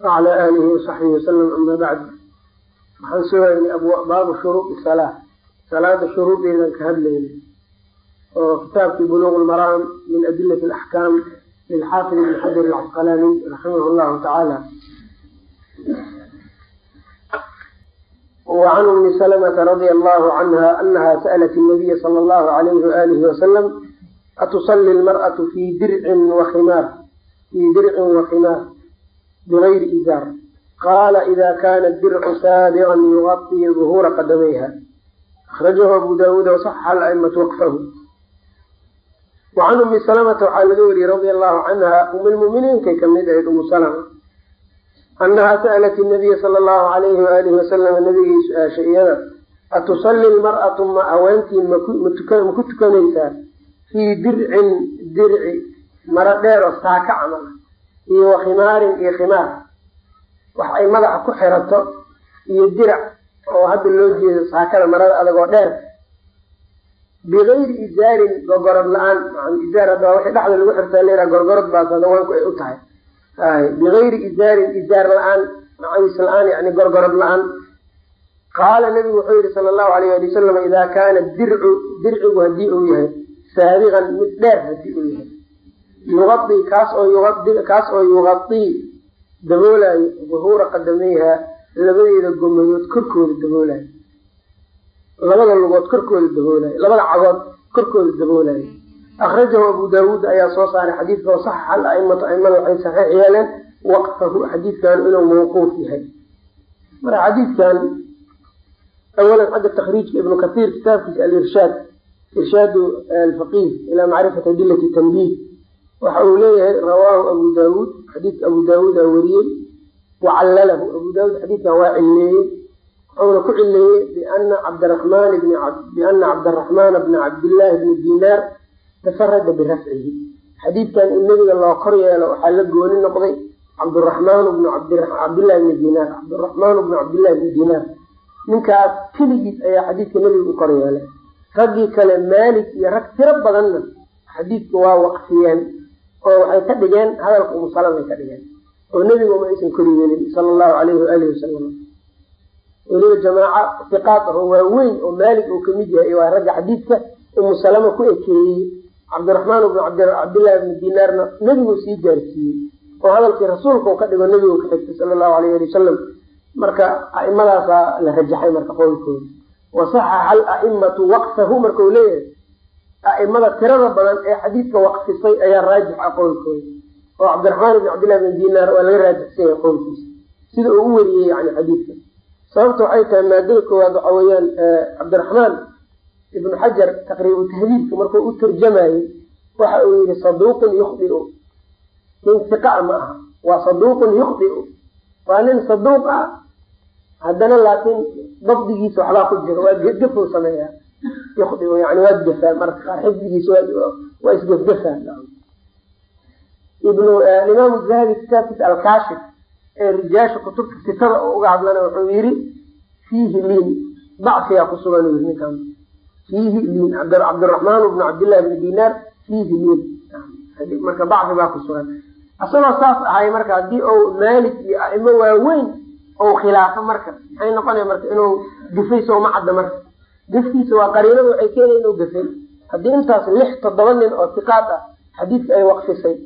wacalaa aalihi wasaxbihi wasalam ama bacd waxaan soo haynay baabu shuruudi salaa salaada shuruudeedan ka hadlayna oo kitaabkii buluuq lmaraam min adilati alaxkaam lilxaafid ibn xajar alcasqalaaniy raximah llahu tacaala وعn umi سلمة رضي الله عنها أنha sألت النبy صلى الله عليه وآله وسلم أتصلي المرأة في dirc وkhimaar في dirci وkhimaar bigayri izaar qaala ida kana dircu saabiqan yuqaii duhuura qadamayha akhrajahu abu daawuud wasaxa alaimatu waqfahu wacan ummi salamata waxaa laga wariyey radia allahu canha umilmuminiinkay ka mid ahayd umu salama annahaa sa'lat nabiya sala allahu alayhi waalihi wasalama nabigay su'aashay iyada atusali lmar'atu ma haweentii ma ku tukanaysaa fii dircin dirci mara dheer oo saaka camal iyo wa khimaarin iyo khimaar. Wax ay madaxa ku xirato iyo dirac oo hadda loo jeedo saakada marada adagoo dheer. Bigayri izaarin gorgorod la'aan. Izaar hadda wixii dhexda lagu xirtaa leeraa gorgorod baas hadawaanku ay u tahay. Bigayri izaarin izaar la'aan macawiis la'aan yani gorgorod la'aan. Qaala nabigu wuxuu yihi sala allahu alayh ali wasalam idaa kaana dircu dircigu haddii uu yahay saabiqan mid dheer haddii uu yahay yuqai kaas oo kaas oo yuqaii daboolayo duhuura qadameyha labadeeda gomadood korkooda daboolayo labada lugood korkooda daboolayo labada cagood korkooda daboolayo akrajahu abu daawuud ayaa soo saaray xadiidka oo saxaxa alaimatu aimada waxay saxiix yeeleen waqfahu xadiidkan inuu mawquuf yahay. Marka xadiidkan awalan xagga takriijka ibnu katiir kitaabkiisa alirshaad irshaadu alfaqiih ilaa macrifati adilati tanbiih waxa uu leeyahay rawaahu abu daawuud xadiidka abu daawuuda wariyey wacallalahu abu daawuud xadiidkan waa cileeyey wuxuuna ku cileeyey biana cabdiraxmaan biana cabdiraxmaana bna cabdillaahi bni dinaar tafarada birafcihi xadiidkan in nebiga loo kor yeelo waxaa la gooni noqday cabduraxmaan bnu cabdillahi bni dinaar cabdiraxmaan bnu cabdillahi bni dinaar ninkaas keligiis ayaa xadiidka nebiga u kor yeelay. Raggii kale maalik iyo rag tiro badanna xadiidka waa waqfiyeen oo waxay ka dhigeen hadalka umusalamay ka dhigeen. Oo nebiga uma aysan kor yeelin sala allahu alayhi waalihi wasalam weliba jamaaca iqaad ah oo waaweyn oo maalik uu ka mid yahay waa ragga xadiidka umu salama ku ekeeyey. Cabdiraxmaan bnu cabdillahi bni dinaarna nebigu sii gaarsiiyey. Oo hadalkii rasuulka u ka dhigo nebigu ka xigtay sala allahu alayh ali wasalam marka a'imadaasaa la rajaxay marka qowlkooda. Wasaxaxa alaimatu waqfahu markau leeyahay a'imada tirada badan ee xadiidka waqfisay ayaa raajix ah qowlkooda oo cabdiraxmaan ibni cabdillahi bni dinaar waa laga raajixsan yahay qowlkiisa sida uu u weriyey yani xadiidka. Sababta waxay tahay maadada koowaad waxa weeyaan cabdiraxmaan ibnu xajar taqriibu tahdiibka markuu u tarjamayey waxa uu yihi saduuqun yukhdiu. Nin siqaa ma aha. Waa saduuqun yukhdiu. Waa nin saduuq ah. Haddana laakiin dabdigiisa waxbaa ku jiro waa gefgefou sameeyaa yukhdiu yani waa gefaa marka qaar xifdigiisa waa isgefgefaa ibnu imaamu zahabi kitaabkiisa alkaashif ee rijaasha kutubta sitada oo uga hadlana wuxuu yihi fiihi liin dacfiyaa ku sugan ninkan fiihi liin cabdiraxmaan bnu cabdillahi bni dinaar fiihi liin marka dacfi baa ku sugan isagoo saas ahay marka haddii ou maalik iyo aimo waaweyn ou khilaafo marka maxay noqonaya marka inuu gafay sooma cadda marka gafkiisa waa qariinada waxay keenaya inuu gafay haddii intaas lix toddoba nin oo tiqaad ah xadiidka ay waqfisay.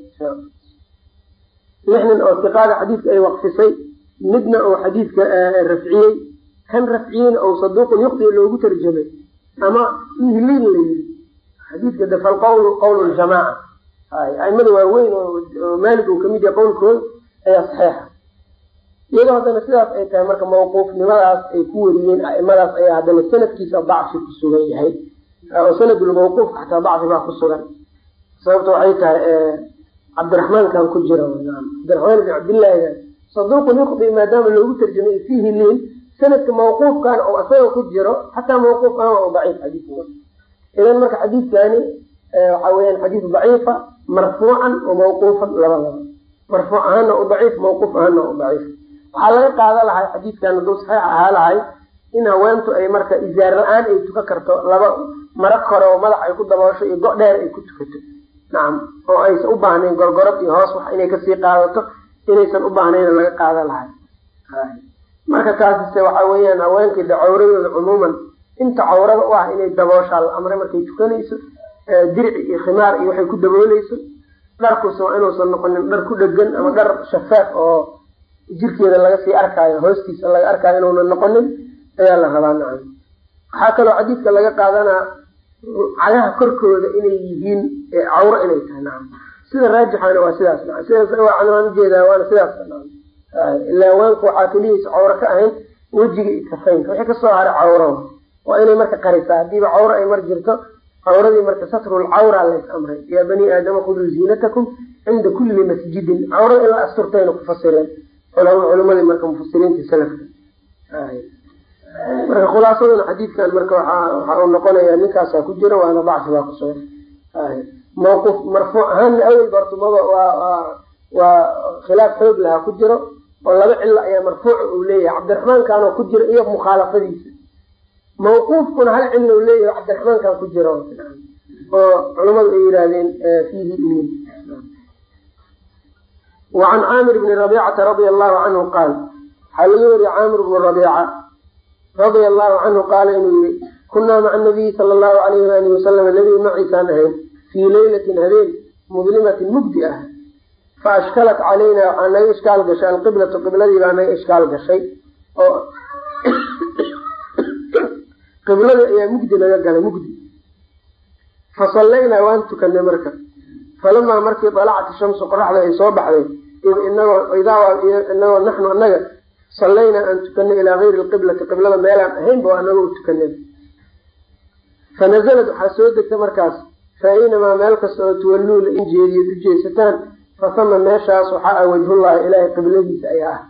Lix nin oo tiqaada xadiidka ay waqfisay. Midna uu xadiidka rafciyey. Kan rafciyeyna ou saduuqun yuqdi loogu tarjamay. Ama fiihi liin la yiri xadiidka de falqowl qowl ljamaaca aimada waaweyn oo maalik uu ka mid yahay qowlkooda ayaa saxeixa iyadoo haddana sidaas ay tahay marka mawquufnimadaas ay ku weriyeen aimadaas ayaa haddana sanadkiisa dacfi ku sugan yahay. Oo sanadulmawquufka xataa dacfi baa ku sugan. Sababta waxay tahay cabdiraxmaankan ku jira cabdiraxmaan ibn cabdillaahi saduuqun yuqdi maadaama loogu tarjamay fiihi liin sanadka mawquufkan oo isaga ku jiro xataa mawquuf ahaan waa daciif xadiidka idan marka xadiidkani waxa weyaan xadiis daciifa marfuucan oo mawquufan labadaba marfuuc ahaana u daciif mawquuf ahaana u daciif waxaa laga qaada lahay xadiidkan hadduu saxiix ahaa lahay in haweentu ay marka izaar la'aan ay tuka karto laba mara kore oo madax ay ku daboosho iyo go dheer ay ku tukato. Nacam oo aysan u baahnayn gorgorod iyo hoos wax inay ka sii qaadato inaysan u baahnayn laga qaadan lahay. Marka taasise waxa weeyaan haweenkii de cawradooda cumuuman inta cawrada u ah inay dabooshaa la amray markay tukanayso dirci iyo khimaar iyo waxay ku dabooleyso dharkusa waa inuusan noqonin dhar ku dhegan ama dhar shafaaf oo jirkeeda laga sii arkaayo hoostiisa laga arkaayo inuuna noqonin ayaa la rabaa nacam. Waxaa kaloo xadiidka laga qaadanaa cagaha korkooda inay yihiin cawro inay tahay nacam. Sida raajixana waa sidaas na sidaas waan u jeedaa waana sidaas nacam. Ilaa haweenku waxaa kelihiisa cawro ka ahayn wejiga iyo kafaynka wixii ka soo haray cawro waa. Inay marka qarisaa. Hadiiba cawro ay mar jirto cawradii marka satrul cawra lays amray. Yaa bani aadama khuduu ziinatakum cinda kulli masjidin. Cawrada in asturtayna ku fasireen culimadii marka mufasiriinta salafka. Marka khulaasaduna xadiidkan marka waxa uu noqonaya ninkaasaa ku jira waana dacfi baa kusugan mawquuf marfuuc ahaanna awel bartumada waa waa khilaaf xoog lahaa ku jiro oo laba cilo ayaa marfuuca uu leeyahay. Cabdiraxmaankaanoo ku jira iyo mukhaalafadiisa. Mawquufkuna hal cilo u leeyahay cabdiraxmaankan ku jiro oo culamadu ay yidhaahdeen fiihi min wacan caamir bni rabicata radia allahu canhu qaal waxaa laga weriye caamir bnu rabiica radia allahu canhu qaala inuu yihi kunaa maca nabiyi sala allahu alayhi waalihi wasalam nabiga maciisaan ahayn fii leylatin habeen mudlimatin mugdi ah. Fa ashkalat calayna waxaa naga ishkaal gashay alqiblatu qibladii baa naga ishkaal gashay oo qibladii ayaa mugdi naga galay mugdi. Fa sallaynaa waan tukanay marka. Falamaa markii dalacat shamsu qoraxda ay soo baxday inagoo naxnu anaga sallaynaa aan tukanay ilaa gayri lqiblati qiblada meelaan ahaynba waa anaga u tukanay fanazalad waxaa soo degta markaas fa aynamaa meel kasta oo tuwalluu la injeediyood u jeesataan fasama meeshaas waxaa ah wajhullahi ilaahay qibladiisa ayaa ah.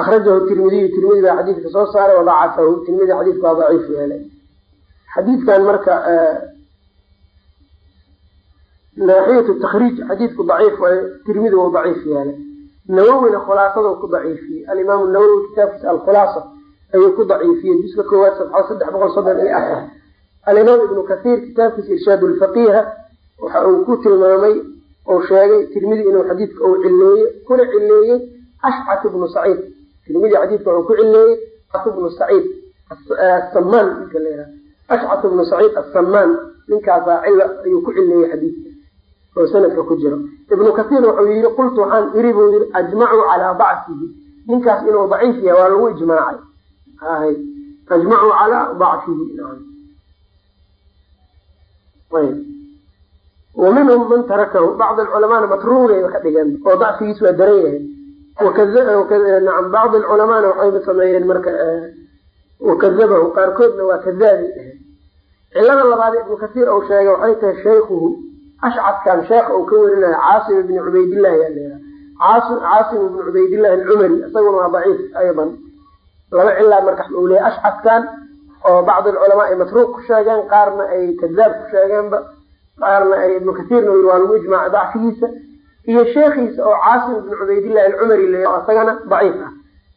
Akhrajahu tirmidiyu tirmidi baa xadiidka soo saaray wadacafahu tirmidi xadiidka waa daciif yeelay. Xadiidkan marka naaxiyatu takriij xadiidku daciif waayo tirmidi wuu daciif yeelay nawowina khulaasada ku daciifiyey alimaamu nawowi kitaabkiisa alkhulaasa ayuu ku daciifiyey juska koowaad sabxa saddex boqol soddon iyo afar alimaam ibnu kathiir kitaabkiisa irshaad lfaqiiha waxa uu ku tilmaamay uu sheegay tirmidi inuu xadiidka uu cileeyey kuna cileeyey ashcat ibnu saciid tirmidi xadiidka wuxuu ku cileeyey ibnu saciid asamaan ninka la yihah ashcat ibnu saciid asamaan ninkaasaa cila ayuu ku cileeyey xadiidka oo sanadka ku jiro. Ibnu kathiir wuxuu yihi qultu waxaan iri buu yii ajmacuu calaa dacfihi ninkaas inuu daciif yahay waa lagu ijmaacay. Ajmacuu calaa dacfihi wa minhum man tarakahu bacd alculamaana matruugayba ka dhigeen oo dacfigiis waa daran yahay. Bacd alculamaana waxayba sameeyeen marka wakadabahu qaarkoodna waa kadaabi cilada labaad ibnu kathiir uu sheegay waxay tahay shaykhuhu ashcadkan sheekha uu ka werinayo caasim ibni cubaydillahi yaa caasim ibni cubaydillahi alcumari isaguna waa daciif aydan. Laba cilaa markaas uu leeyahy ashcadkan oo bacd alculamaa ay matruuq ku sheegeen qaarna ay kadaab ku sheegeenba qaarna ay ibnu kathiirna yii waa lagu ijmaacay dacfigiisa. Iyo sheekhiisa oo caasim ibni cubaydillahi alcumari le isagana daciif ah.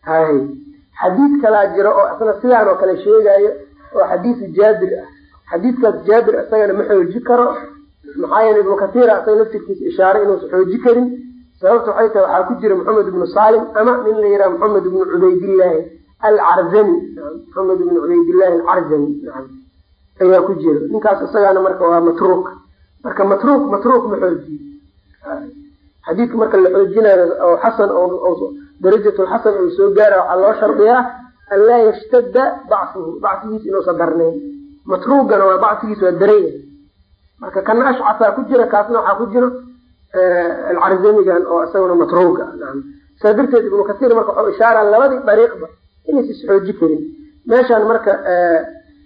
Hay xadiid kalaa jiro oo isna sidaan oo kale sheegaayo oo xadiisu jaabir ah. Xadiidkaas jaabir isagana ma xooji karo maxaa yeele ibnu kathiira isaga laftirkiisa ishaaray inuusan xooji karin. Sababta waxay tahay waxaa ku jira maxamed ibnu salim ama nin la yidhaha maxamed ibnu cubaydillaahi alcarzani maxamed ibnu cubaydillahi alcarzani ayaa ku jira. Ninkaas isagaana marka waa matruuk. Marka matruuk matruuk ma xoojiyo xadiidka marka la xoojinayo oo xasan darajatulxasan uu soo gaara waxaa loo shardiyaa an laa yashtada dacfuhu dacfigiis inuusan darnayn matruugana waa dacfigiis waa daranya marka kana ashcasaa ku jira kaasna waxaa ku jiro alcarzamigan oo isaguna matruuga saa darteed ibnu kasiir marka waxuu ishaara labadii dariiqba inaysa isxooji karin. Meeshaan marka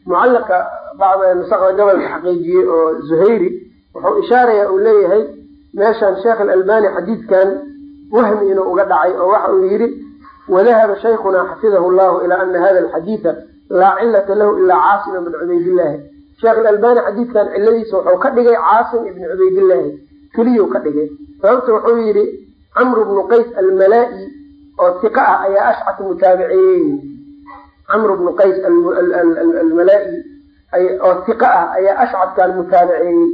mucalaqa bacda nusakda gobolka xaqiijiyey oo zuhayri wuxuu ishaaraya uu leeyahay meeshaan sheekh alalbani xadiidkan wahmi inuu uga dhacay oo waxa uu yidhi wadahaba shaykhuna xafidahu llahu ilaa ana hada alxadiida laa cilata lahu ilaa caasima bin cubaydillahi sheekh alalbani xadiidkan ciladiisa wuxuu ka dhigay caasim ibni cubaydillaahi keliyuu ka dhigay. Sababta wuxuu yidhi camru bnu qays almalaa-i oo tiqa ah ayaa ashcat mutaabiceeyey camru bnu qays almalaa-i oo tiqa ah ayaa ashcadkan mutaabiceeyey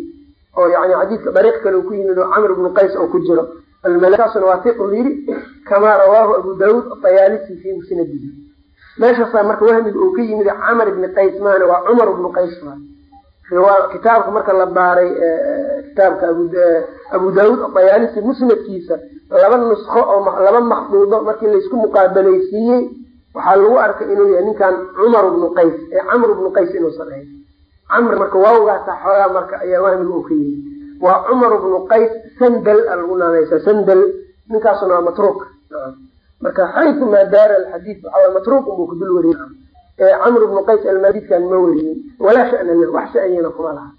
oo yani xadiidka dariiq kale ku yimid oo camr bnu qays oo ku jiro. Almalkaasuna waa tiq u yidhi kamaa rawaahu abu daawuud atayaalisi fi musnadihi. Meeshaasaa marka wahmiga uu ka yimid camar ibni qays maana waa cumar ibnu qays kitaabka marka la baaray kitaabka abu daawuud atayaalisi musnadkiisa laba nusko oo laba makduudo markii laysku muqaabalaysiiyey waxaa lagu arkay inuu yahay ninkan cumar ibnu qays ee camr ibnu qays inuusan ahayn camr marka waawgaasa xoogaa marka ayaa wahmiga uu ka yimid waa cumar ibnu qays sandal a lagu naanaysa sandal ninkaasuna waa matruuk. Marka xaytu maa daara alxadiid waxaa matruuk unbuu ku dul weriye camr ibnu qays almadidkan ma weriyin walaa shana lah wax shaniyana kuma laha.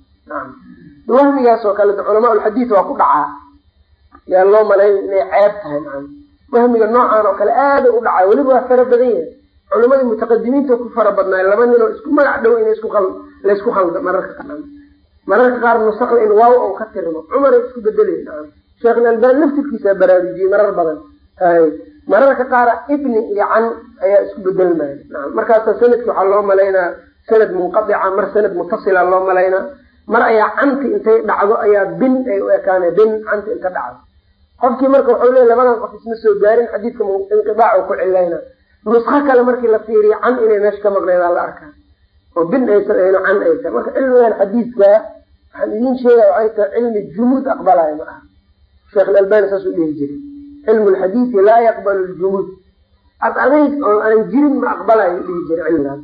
Wahmigaas oo kale culamaa lxadiid waa ku dhacaa. Yaa loo malayn inay ceeb tahay maa wahmiga noocan oo kale aaday u dhacaa weliba waa fara badan yahay. Culimadii mutaqadimiinta ku fara badnaay laba nin oo isku magac dhow in laysku khaldo mararka qaar mararka qaar nusakda in waaw ou ka tirmo cumaray isku bedelay sheekh albani laftirkiisa baraarujiyey marar badan mararka qaara ibni iyo can ayaa isku bedelmaya markaasa sanadki waxaa loo malaynaa sanad munqaica mar sanad mutasila loo malaynaa. Mar ayaa canti intay dhacdo ayaa bin ay u ekaane bin canti inta dhacdo. Qofkii marka wuxuu leey labadan qof isma soo gaarin xadiidka inqidaac ku cilayna nusko kale markii la fiiriyo can inay meesha ka maqneedaa la arkaa. Oo bin aysan ahayno can ay tahay marka cilmigan xadiidka waxaan idiin sheegaya waxay tahay cilmi jumuud aqbalayo ma aha. Sheekh albani saasuu dhihi jiray cilmu lxadiidi laa yaqbalu ljumuud ad adayg oo aan jirin ma aqbalayo dhihi jiray cilmigaas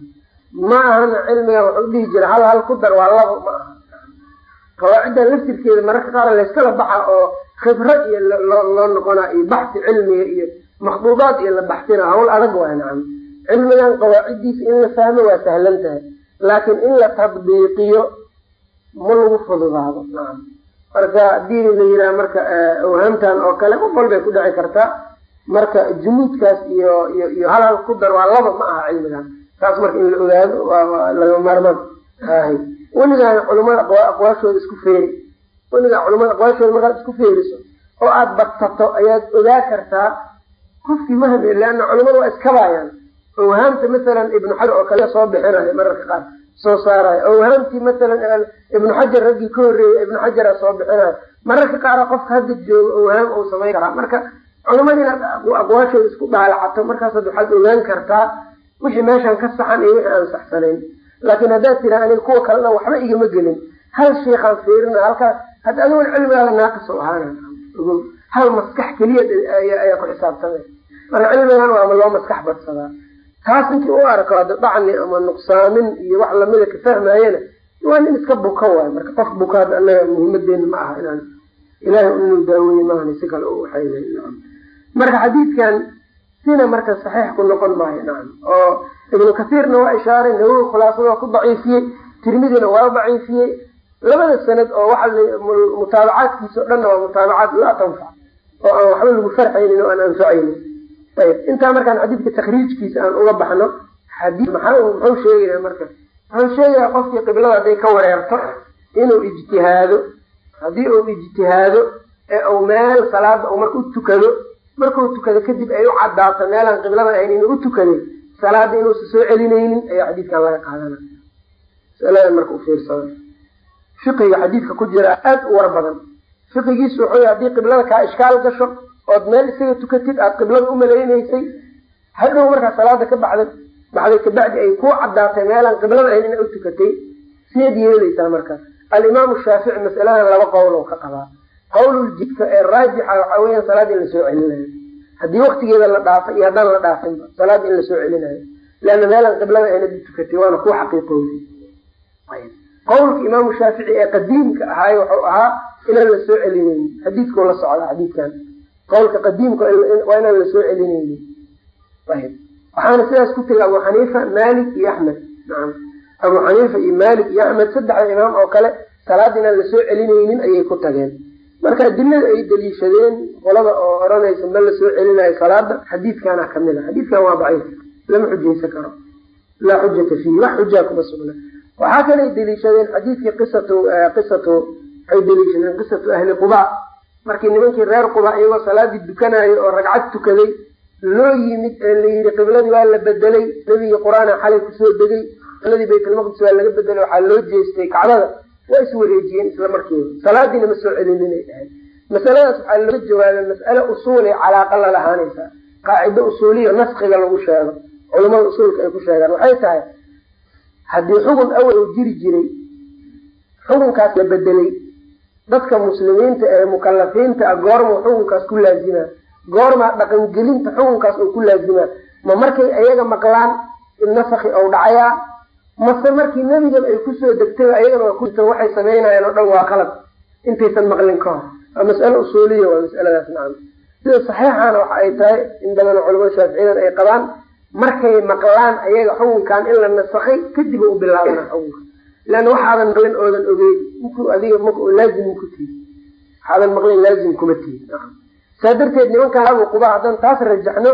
ma ahana cilmigan wuxuu dhihi jiray hal hal ku dar waa labo ma aha. Qawaaciddan laftirkeeda mararka qaar layskala baxa oo khibro iyo loo noqonaa iyo baxsi cilmiga iyo makduudaad iyo la baxsina hawl adag waa nacam. Cilmigan qawaaciddiisa in la fahmo waa sahlan tahay laakiin in la tadbiiqiyo ma lagu fududaado nacam marka haddii la yidhaha marka awhaamtan oo kale qof walbay ku dhici kartaa marka jumuudkaas iyo iyo iyo hal hal ku dar waa laba ma aha cilmigan taas marka in la ogaado waa laga maarmaan ahay. Weligaana culimada aqwaashooda isku feeri. Weligaa culimada aqwaashooda markaad isku feeriso oo aada badsato ayaad ogaa kartaa qofkii mahmi leana culimadu waa iskabaayaan awhaamta masalan ibnu xajar oo kale soo bixinayo mararka qaar soo saarayo awhaamtii masalan ibnu xajar raggii ka horreeyay ibnu xajara soo bixinayo mararka qaara qofka hadda joogo awhaam uu samayn karaa. Marka culimada inaad aqwaashooda isku dhaalacato markaasaad waxaad ogaan kartaa wixii meeshan ka saxan iyo wixii aan saxsanayn. Laakiin haddaad tiraa aniga kuwa kalena waxba igama gelin. Hal sheikhaan fiirina halkaas hadda adiguna cilmigaada naaqis oo ahaana hal maskax keliya ayaa ku xisaabtamay. Marka cilmigan waa loo maskax badsadaa taas ninkii u arko hadda dhacni ama nuqsaamin iyo wax lamida ka fahmayana waa nin iska buka waay marka qof bukaad anaga muhimadeena ma aha inaan ilahay inuu daaweeye maahan si kale waxayna marka xadiidkan sina marka saxiix ku noqon maayo nacam oo ibnu kasiirna waa ishaaray nawowi khulaasada ku daciifiyey tirmidina waa daciifiyey. Labada sanad oo waxa mutaabacaadkiisa o dhanna waa mutaabacaad laa tanfac oo aan waxba lagu farxaynin oo aan anfacaynin ayb intaa markaan xadiidka takriijkiisa aan uga baxno xadii muxuu sheegaya marka? Wuxuu sheegayaa qofkii qiblada hadday ka wareerto inuu ijtihaado. Haddii uu ijtihaado ee uu meel salaada uu marka u tukado markuu tukado kadib ay u cadaato meelaan qiblada ahayn inuu u tukaday salaada inuusan soo celinaynin ayaa xadiidkan laga qaadana masaladan marka u fiirsada fiqiga xadiidka ku jira aada u war badan. Fiqigiisu wuxuu haddii qiblada kaa ishkaal gasho ood meel isaga tukatid aada qiblada umalaynaysay hadhow markaa salaada ka baxday baxday kabacdi ay ku cadaatay meelaan qiblada ahayn ina u tukatay sideed yeelaysaa markaas. Alimaamu shaafici masaladan laba qowl ka qabaa. Qowluljidka ee raajixa waxaa weeyaan salaada in la soo celinayo. Haddii waktigeeda la dhaafay iyo haddaan la dhaafinba salaada in la soo celinayo. Leanna meelaan qiblada ahayn u tukatay waana ku xaqiiqowday qowlka imaamu shaafici ee qadiimka ahaay wuxuu ahaa inaan la soo celinaynin xadiidkuu la socda xadiidkan qowlka qadiimka waa inaan la soo celinaynin waxaana sidaas ku tegi abu xaniifa malik iyo axmed. Nacam abu xaniifa iyo malik iyo axmed saddexda imaam oo kale salaada inaan la soo celinaynin ayay ku tageen. Marka adilada ay daliishadeen qolada oo oranaysa ma la soo celinayo salaada xadiidkana ka mid a xadiidkan waa daciif. Lama xujaysan karo. Laa xujata fiihi. Wax xujaa kuma sugna. Waxaa kalay daliishadeen xadiidkii qisatu qisatu waxay daliishadeen qisatu ahli quba markii nimankii reer quba iyagoo salaadii dukanayo oo ragcad tukaday loo yimid ee la yidhi qibladii waa la bedelay. Nebigii qur'aana xalay ku soo degay. Qibladii baytulmaqdis waa laga bedelay waxaa loo jeestay kacbada. Waa iswareejiyeen isla markiiba salaadiina ma soo celinina dhahay masaladaas waxaa looga jawaabay mas'ale usuuli calaaqa la lahaanaysaa qaacido usuuliya naskiga lagu sheego. Culamada usuulka ay ku sheegaan. Waxay tahay haddii xugun awal uu jiri jiray xukunkaas la bedelay dadka muslimiinta ee mukalafiinta ah goormuu xukunkaas ku laazimaa goormaa dhaqangelinta xukunkaas oo ku laazimaa ma markay ayaga maqlaan in nasakhi ou dhacayaa mase markii nebigaba ay ku soo degtay ayagana waxay samaynayaan oo dhan waa qalad intaysan maqlin ka hor. Waa mas'ale usuuliya waa masaladaas nacam. Sida saxiixana waxa ay tahay in badan culamada shaaficiyadan ay qabaan markay maqlaan ayaga xukunkan in la nasakhay kadib u bilaabana xukunka leanna waxaadan maqlin oodan ogeyn inkuu adiga laazim ku tihi waxaadan maqlin laazim kuma tihi saa darteed nimankaan abu quba haddaan taas rajaxno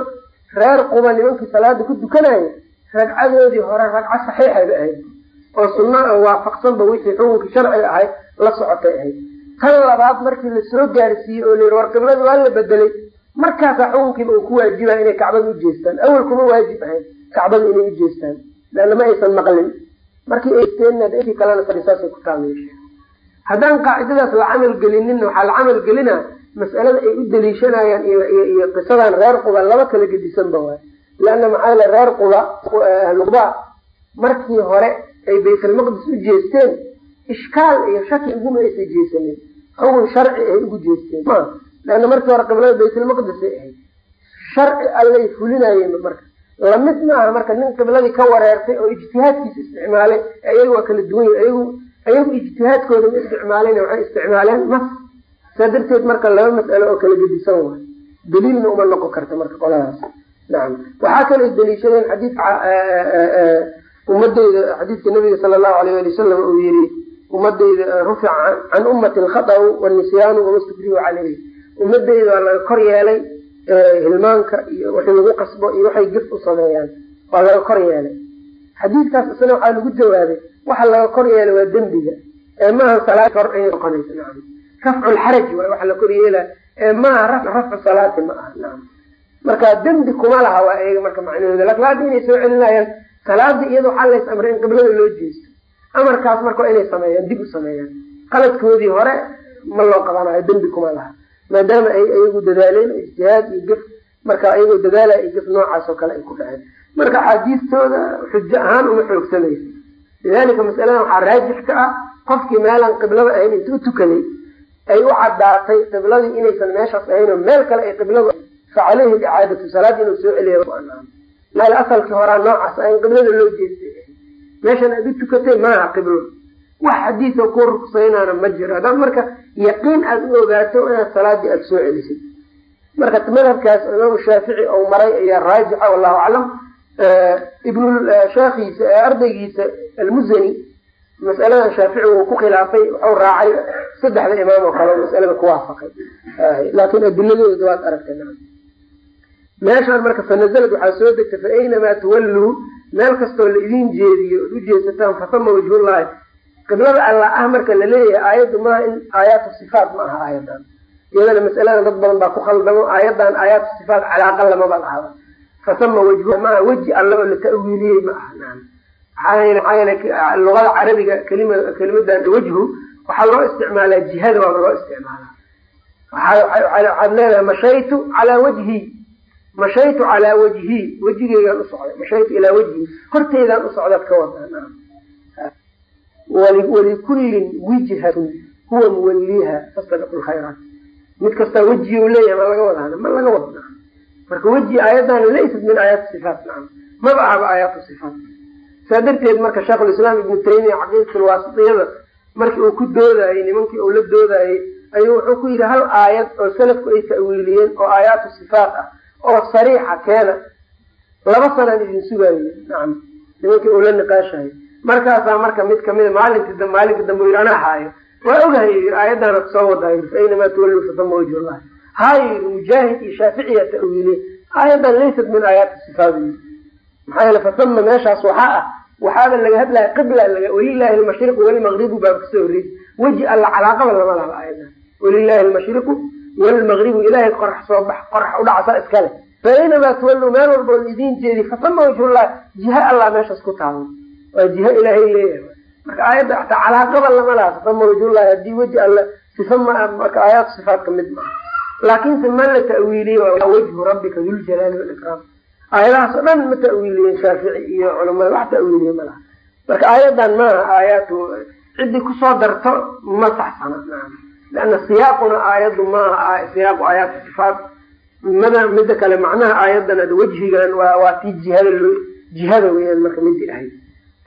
reer quba nimankii salaada ku dukanaya ragcadoodii hore ragco saxiixayba ahayd oo sunna waafaqsanba wixii xukunkii sharciga ahayd la socotay ahayd tan labaad markii la soo gaarsiiyey oo layii war qiblada waa la bedelay markaasaa xukunkiiba uu ku waajibaa inay kacbada u jeestaan awel kuma waajib ahayd kacbada inay u jeestaan leanna ma aysan maqlin markii ayteenna intii kalena saasay ku taameesha haddaan qaacidadaas la camal gelinin waxaa la camal gelinaa mas'alada ay u daliishanayaan iyo qisadan reer quba laba kala gedisanba waay. Leanna maxaa yale reer quba ahluquba markii hore ay baytalmaqdis u jeesteen ishkaal iyo shaki uguma aysa jeesanin. Xukun sharci ay ugu jeesteen. Ma leanna markii hore qiblada baytalmaqdisay ahayd. Sharci allay fulinayeen marka la mid maaha marka nin qibladii ka wareertay oo ijtihaadkiisa isticmaalay iyaga waa kala duwan yahy ayagu ijtihaadkooda ma isticmaalin waxay isticmaaleen mas saa darteed marka laba mas'alo oo kala gedisan waay daliilna uma noqon karta marka qoladaas. Nacam waxaa kaloo daliishadeen xadiidka ummadeyda xadiidka nabiga sala allahu alayh ali wasalam uu yiri ummadeyda rufica can ummati alkhatau wanisyaanu wama stukrihu caleyh ummadeyda waa laga kor yeelay hilmaanka iyo wixii lagu qasbo iyo waxay gif u sameeyaan waa laga kor yeelay. Xadiidkaas isna waxaa lagu jawaabay waxa laga kor yeelay waa dembiga. Ee maaha salaad kor ay noqonaysa nacam rafcu lxaraj waay waxa la kor yeelaa ee maaha rafcu salaati ma aha nacam marka dembi kuma laha waa eega marka macnahooda laakiin hadda inay soo celinayaan salaada iyada waxaa lays amray in qiblada loo jeesto. Amarkaas marka inay sameeyaan dib u sameeyaan. Qaladkoodii hore ma loo qabanayo dembi kuma laha maadaama ay iyagu dadaaleen ijtihaad iyo gef marka iyagoo dadaala iyo gef noocaas oo kale ay ku dhaceen. Marka axaadiistooda xujo ahaan uma xoogsamaysa lidalika masaladan waxaa raajix ka ah qofkii meelaan qiblada ahayn inta u tukaday ay u caddaatay qibladii inaysan meeshaas ahayn oo meel kale ay qibladu fa caleyhi icaadatu salaad inuu soo celiyo meel asalkii horaa noocaas ah in qiblada loo jeestay. Meeshan aad tukatay maaha qiblo wax xadiisa ku rugsaynaana ma jiro. Haddaad marka yaqiin aada u ogaato inaad salaadii aada soo celisid. Marka madhabkaas imaamu shaafici ou maray ayaa raajixa wallahu aclam. Ibn sheekhiisa ee ardaygiisa almuzani masaladan shaafici uu ku khilaafay wuxuu raacay saddexda imaam oo kale masalada ku waafaqay. Laakin adiladooda waad aragtay meeshaan marka fanazalad waxaa soo degtay fa aynamaa tuwalluu meel kastoo la idin jeediyo od u jeesataan fasama wajhullahi qiblada alla ah marka la leeyahay aayaddu maaha in aayaatu sifaat ma aha aayadan iyadana masaladan dad badan baa ku khaldamo aayadan aayaatu sifaat calaaqa lamaba lahaba fasama wajhu maaha weji alle oo la ta'wiiliyey ma aha. Maxaa yeele luqada carabiga kelima kelimadan wejhu waxaa loo isticmaalaa jihada waaba loo isticmaalaa. Waxaad leedahay mashaytu calaa wajhi mashaytu calaa wajhi wejigeygaan u socday mashaytu ilaa wajhi. Horteydaan u socdaad ka wadaa walikullin wijhatun huwa muwalliha fastabiqu lkhayraat mid kastaa wejigu leeyahay ma laga wadaana ma laga wada marka weji aayaddan laysat min aayaati sifaat nacam maba ahaba aayaatu sifaat. Saa darteed marka sheikhulislaam ibnu taymiya caqiidatulwaasitiyada markii uu ku doodayey nimankii uu la doodayey ayuu wuxuu ku yidhi hal aayad oo salafku ay ta'wiiliyeen oo aayaatu sifaat ah oo sariixa keena laba sanaan idin sugaayo nacam nimankii uu la niqaashahay markaasaa marka mid kamida maalinka maalinka dambe yidhi anaa haayo. Waa ogahay aayaddaana soo wadaay fainamaa tuwallu fasama wajhullah yidhi mujaahid iyo shaaficiya ta'wiiliye aayaddan laysat min aayaati sifaat maxaa yeele fasama meeshaas waxaa ah waxaaba laga hadlaya qibla walilahi almashriqu walmaqribu baa ka soo horreysay weji alla calaaqaba lama laha aayadan walilahi almashriqu walmaqribu ilahay qorax soo bax qorax udhacsa iskale fainamaa tuwallu meel walba oo jeedi fasama wajhullah jiha allah meeshaas ku taaban waa jiha ilaahay leeyahay. Marka aayadda ataa calaaqaba lama laha fasama wajhullahi haddii weji alla sifa ma marka aayaat sifaat ka mid maa laakiinse ma la ta'wiiliye waa wajhu rabbika duljalaali walikraam aayadahaas oo dhan ma ta'wiiliyeen shaafici iyo culamada wax ta'wiiliye ma laha. Marka aayadan maaha aayaatu ciddii ku soo darto ma saxsana. Leanna siyaaquna aayaddu maaha siyaaqu aayaat sifaat mada mida kale macnaha aayadan wajhigan waa waa tii jihada jihada weyaan marka midii ahayd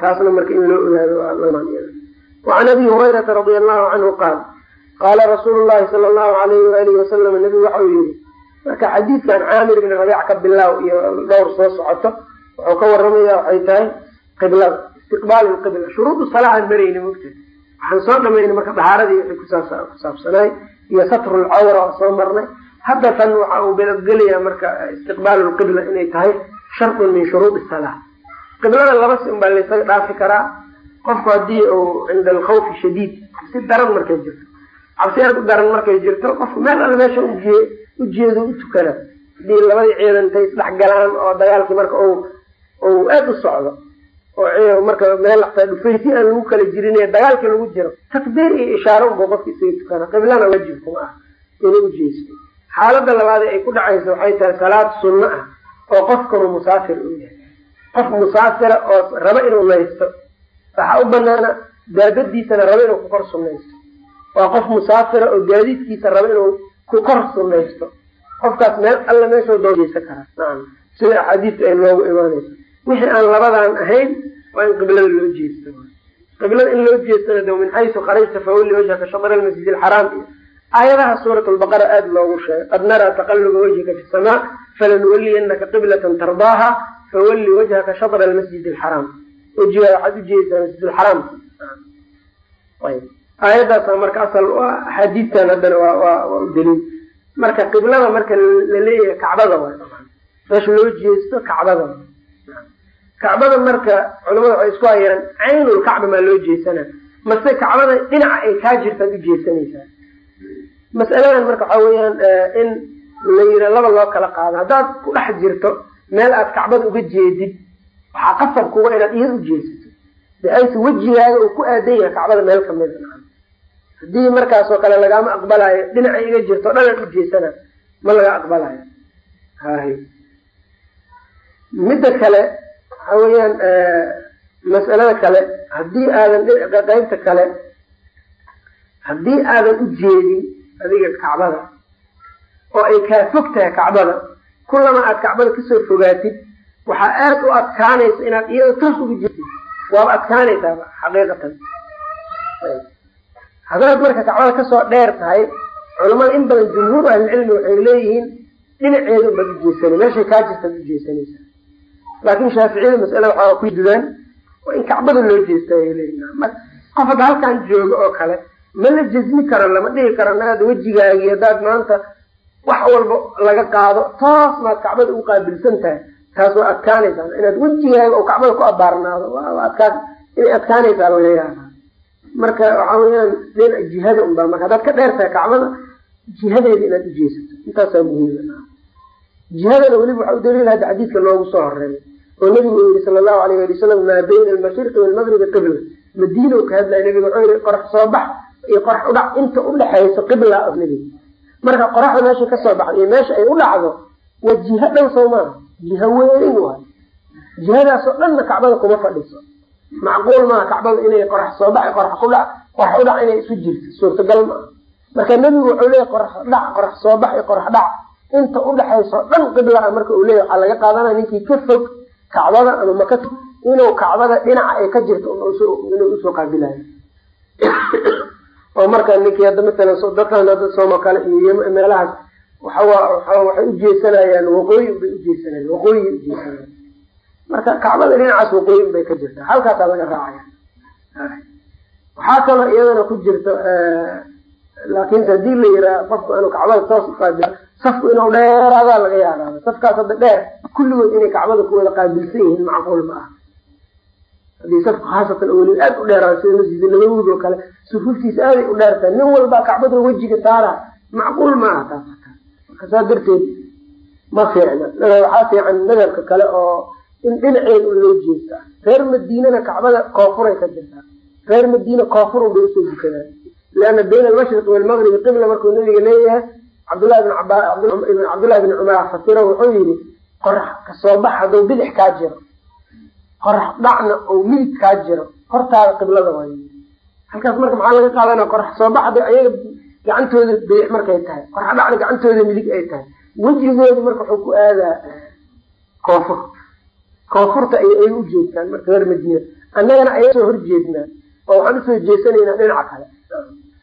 taasna marka in loo ogaado wacan abi hurayrata radia allahu canhu qaal qaala rasuulu llahi sala allahu alayhi waalihi wasalam nabigu waxau yihi marka xadiidkan caamir ibni rabiic ka bilaaw iyo dhowr soo socoto wuxuu ka waramaya waxay tahay qiblada istiqbaal lqibla shuruudu salaaaan marayna mogta waxaan soo dhamayna marka dahaaradii wixii kusaabsanaay iyo satru lcawra oo soo marnay. Hadda tan waxa uu belogelayaa marka istiqbaalu lqibla inay tahay shardun min shuruudi salaa qiblada laba si un baa laysaga dhaafi karaa. Qofku haddii uu cinda alkhawfi shadiid cabsi daran markay jirto. Cabsi aad u daran markay jirto qofku meel alle meesha ujiye ujeedo u tukana haddii labadii ciidan intay isdhex galaan oo dagaalkii marka uu aada u socdo oo marka meel dhufaysi aan lagu kala jirin dagaalkii lagu jiro takbiir iyo ishaaro unba qofka isaga tukana. Qiblana wajibku ma ah inay ujeesto xaalada labaad ay ku dhacaysa waxay tahay salaad sunno ah oo qofkanu musaafir u yahay qof musaafira oo raba inuu laysto waxaa u banaana daadadiisana raba inuu ku kor sunnaysto. Waa qof musaafira oo gaadiidkiisa raba inuu ku kor sunnaysto. Qofkaas meel alla meeshuu doogeysan karaa nacam sida axaadiista ay noogu imaanayso. Wixii aan labadan ahayn waa in qiblada loo jeesto. Qiblada in loo jeestana de min xaysu kharajta fawalli wajhaka shatr almasjid alxaraam iyo aayadaha suurat lbaqara aada loogu sheegay qad naraa taqaluba wajhika fi samaa falanuwaliyanaka qiblatan tardaaha fawalli wajhaka shatra almasjid alxaraam wejigaa waxaad ujeedsaa masjid alxaraam aayadaasa marka asal axaadiistan haddana waa u daliil marka qiblada marka la leeyahay kacbada way meesha loo jeesto kacbada kacbada marka culamada waxay isku hayaan caynulkacba maa loo jeesana mase kacbada dhinaca ay kaa jirtaad u jeesanaysaa masaladan marka waxaa weeyaan in la yira laba loo kala qaado haddaad ku dhex jirto meel aad kacbada uga jeedid waxaa qasab kuga inaad iyada u jeesato bixaysu wejigaaga uu ku aadan yahay kacbada meel kamida haddii markaasoo kale lagaama aqbalayo dhinaca iga jirto dhanaan u jeesana ma laga aqbalayo. Hay midda kale waxa weeyaan mas'alada kale haddii aadan qaybta kale haddii aadan u jeedin adiga kacbada oo ay kaa fog tahay kacbada kulama aad kacbada ka soo fogaatid waxaa aad u adkaanaysa inaad iyada toos ugu jeedid waaba adkaanaysaaba xaqiiqatan. Haddaad marka kacbada ka soo dheer tahay culamada in badan jumhuur ahlicilmi waxay leeyihiin dhinaceeda baad ujeesana meeshay kaa jirtaad ujeesanaysaa laakin shaaficiyada mas'ala waxaa ku dudaan waa in kacbada loo jeesta ay qof hadda halkan jooga oo kale ma la jezmi karo lama dhihi karo naad wejigaagii haddaad maanta wax walba laga qaado maad kacbada u qaabilsan tahay. Taas waa adkaanaysaa inaad wejigaaga oo kacbada ku abaarnaado. Inay adkaanaysaa laga yaaba marka waxa weyaan dhinac jihada unbaa marka. Haddaad ka dheer tahay kacbada jihadeeda inaad ujeesato intaasaa muhiima jihadana weliba waxa u daliil hadda xadiidka loogu soo horeeyo oo nabigu uu yihi sala allahu alayh ali wasalam maa bayna almashriqi waalmaqribi qibla. Madiina ka hadlaya nabiga wuxuu yihi qorax soo bax. Iyo qorax udhac inta udhexayso qibla nabiga marka qoraxda meesha ka soo baxda iyo meesha ay u dhacdo waa jiho dhan soo maaha jiho weyn waay. Jihadaasoo dhanna kacbada kuma fadhiso macquul maaha kacbada inay qorax soo bax qorax kudhac qorax udhac inay isu jirto. Suurtagal maaha marka nebigu wuxuu leeyahy qorax dhac qorax soo bax qorax dhac. Inta udhexayso dhan qibla marka uu leeyahy waxaa laga qaadanaya ninkii ka fog kacbada ama maka inuu kacbada dhinaca ay ka jirto inuu u soo qaabilayo oo marka ninkii hadda matalan dadkan dad sooma kale iyo meelahaas waxay ujeesanayaan waqooyi bay ujeesanayaan waqooyi ujeesanayaan marka kacbada dhinacaas waqooyi bay ka jirta halkaasaa laga raacaya waxaa kaloo iyadana ku jirta laakiinse haddii la yiraa qofku inuu kacbada toos uqaabila safku inuu dheeraadaa laga yaabaa. Safkaas hadda dheer kulligood inay kacbada ku wada qaabilsan yihiin macquul ma aha haddii safku khaasatan weli aada u dheeraado sida masjid nabawiga oo kale sufuuftiisa aaday u dheertahay nin walbaa kacbada wejiga saara macquul ma aha taas marka. Saa darteed ma fiicna. Waxaa fiican madhabka kale oo in dhinaceeda un loo jeesta reer madiinana kacbada koofuray ka jirtaa reer madiina koofurun bay u soo dukadaan liana bayna almashriqi walmaqribi qibla markuu nabiga leeyahay cabdullahi bn cabibn cabdullahi bn cumar fasiro wuxuu yihi qorax ka soo bax hadduu bidix kaa jiro qorax dhacna oo midig kaa jiro. Hortaada qiblada waay halkaas marka maxaa laga qaadanaya qorax soo baxda ayaga gacantooda bidix markay tahay. Qorax dhacna gacantooda midig ay tahay. Wejigooda marka wuxuu ku aadaa koonfur. Koonfurta ay ay ujeedtaan marka reer madiina annagana aya soo horjeednaa oo waxaan u soo jeesanaynaa dhinaca kale.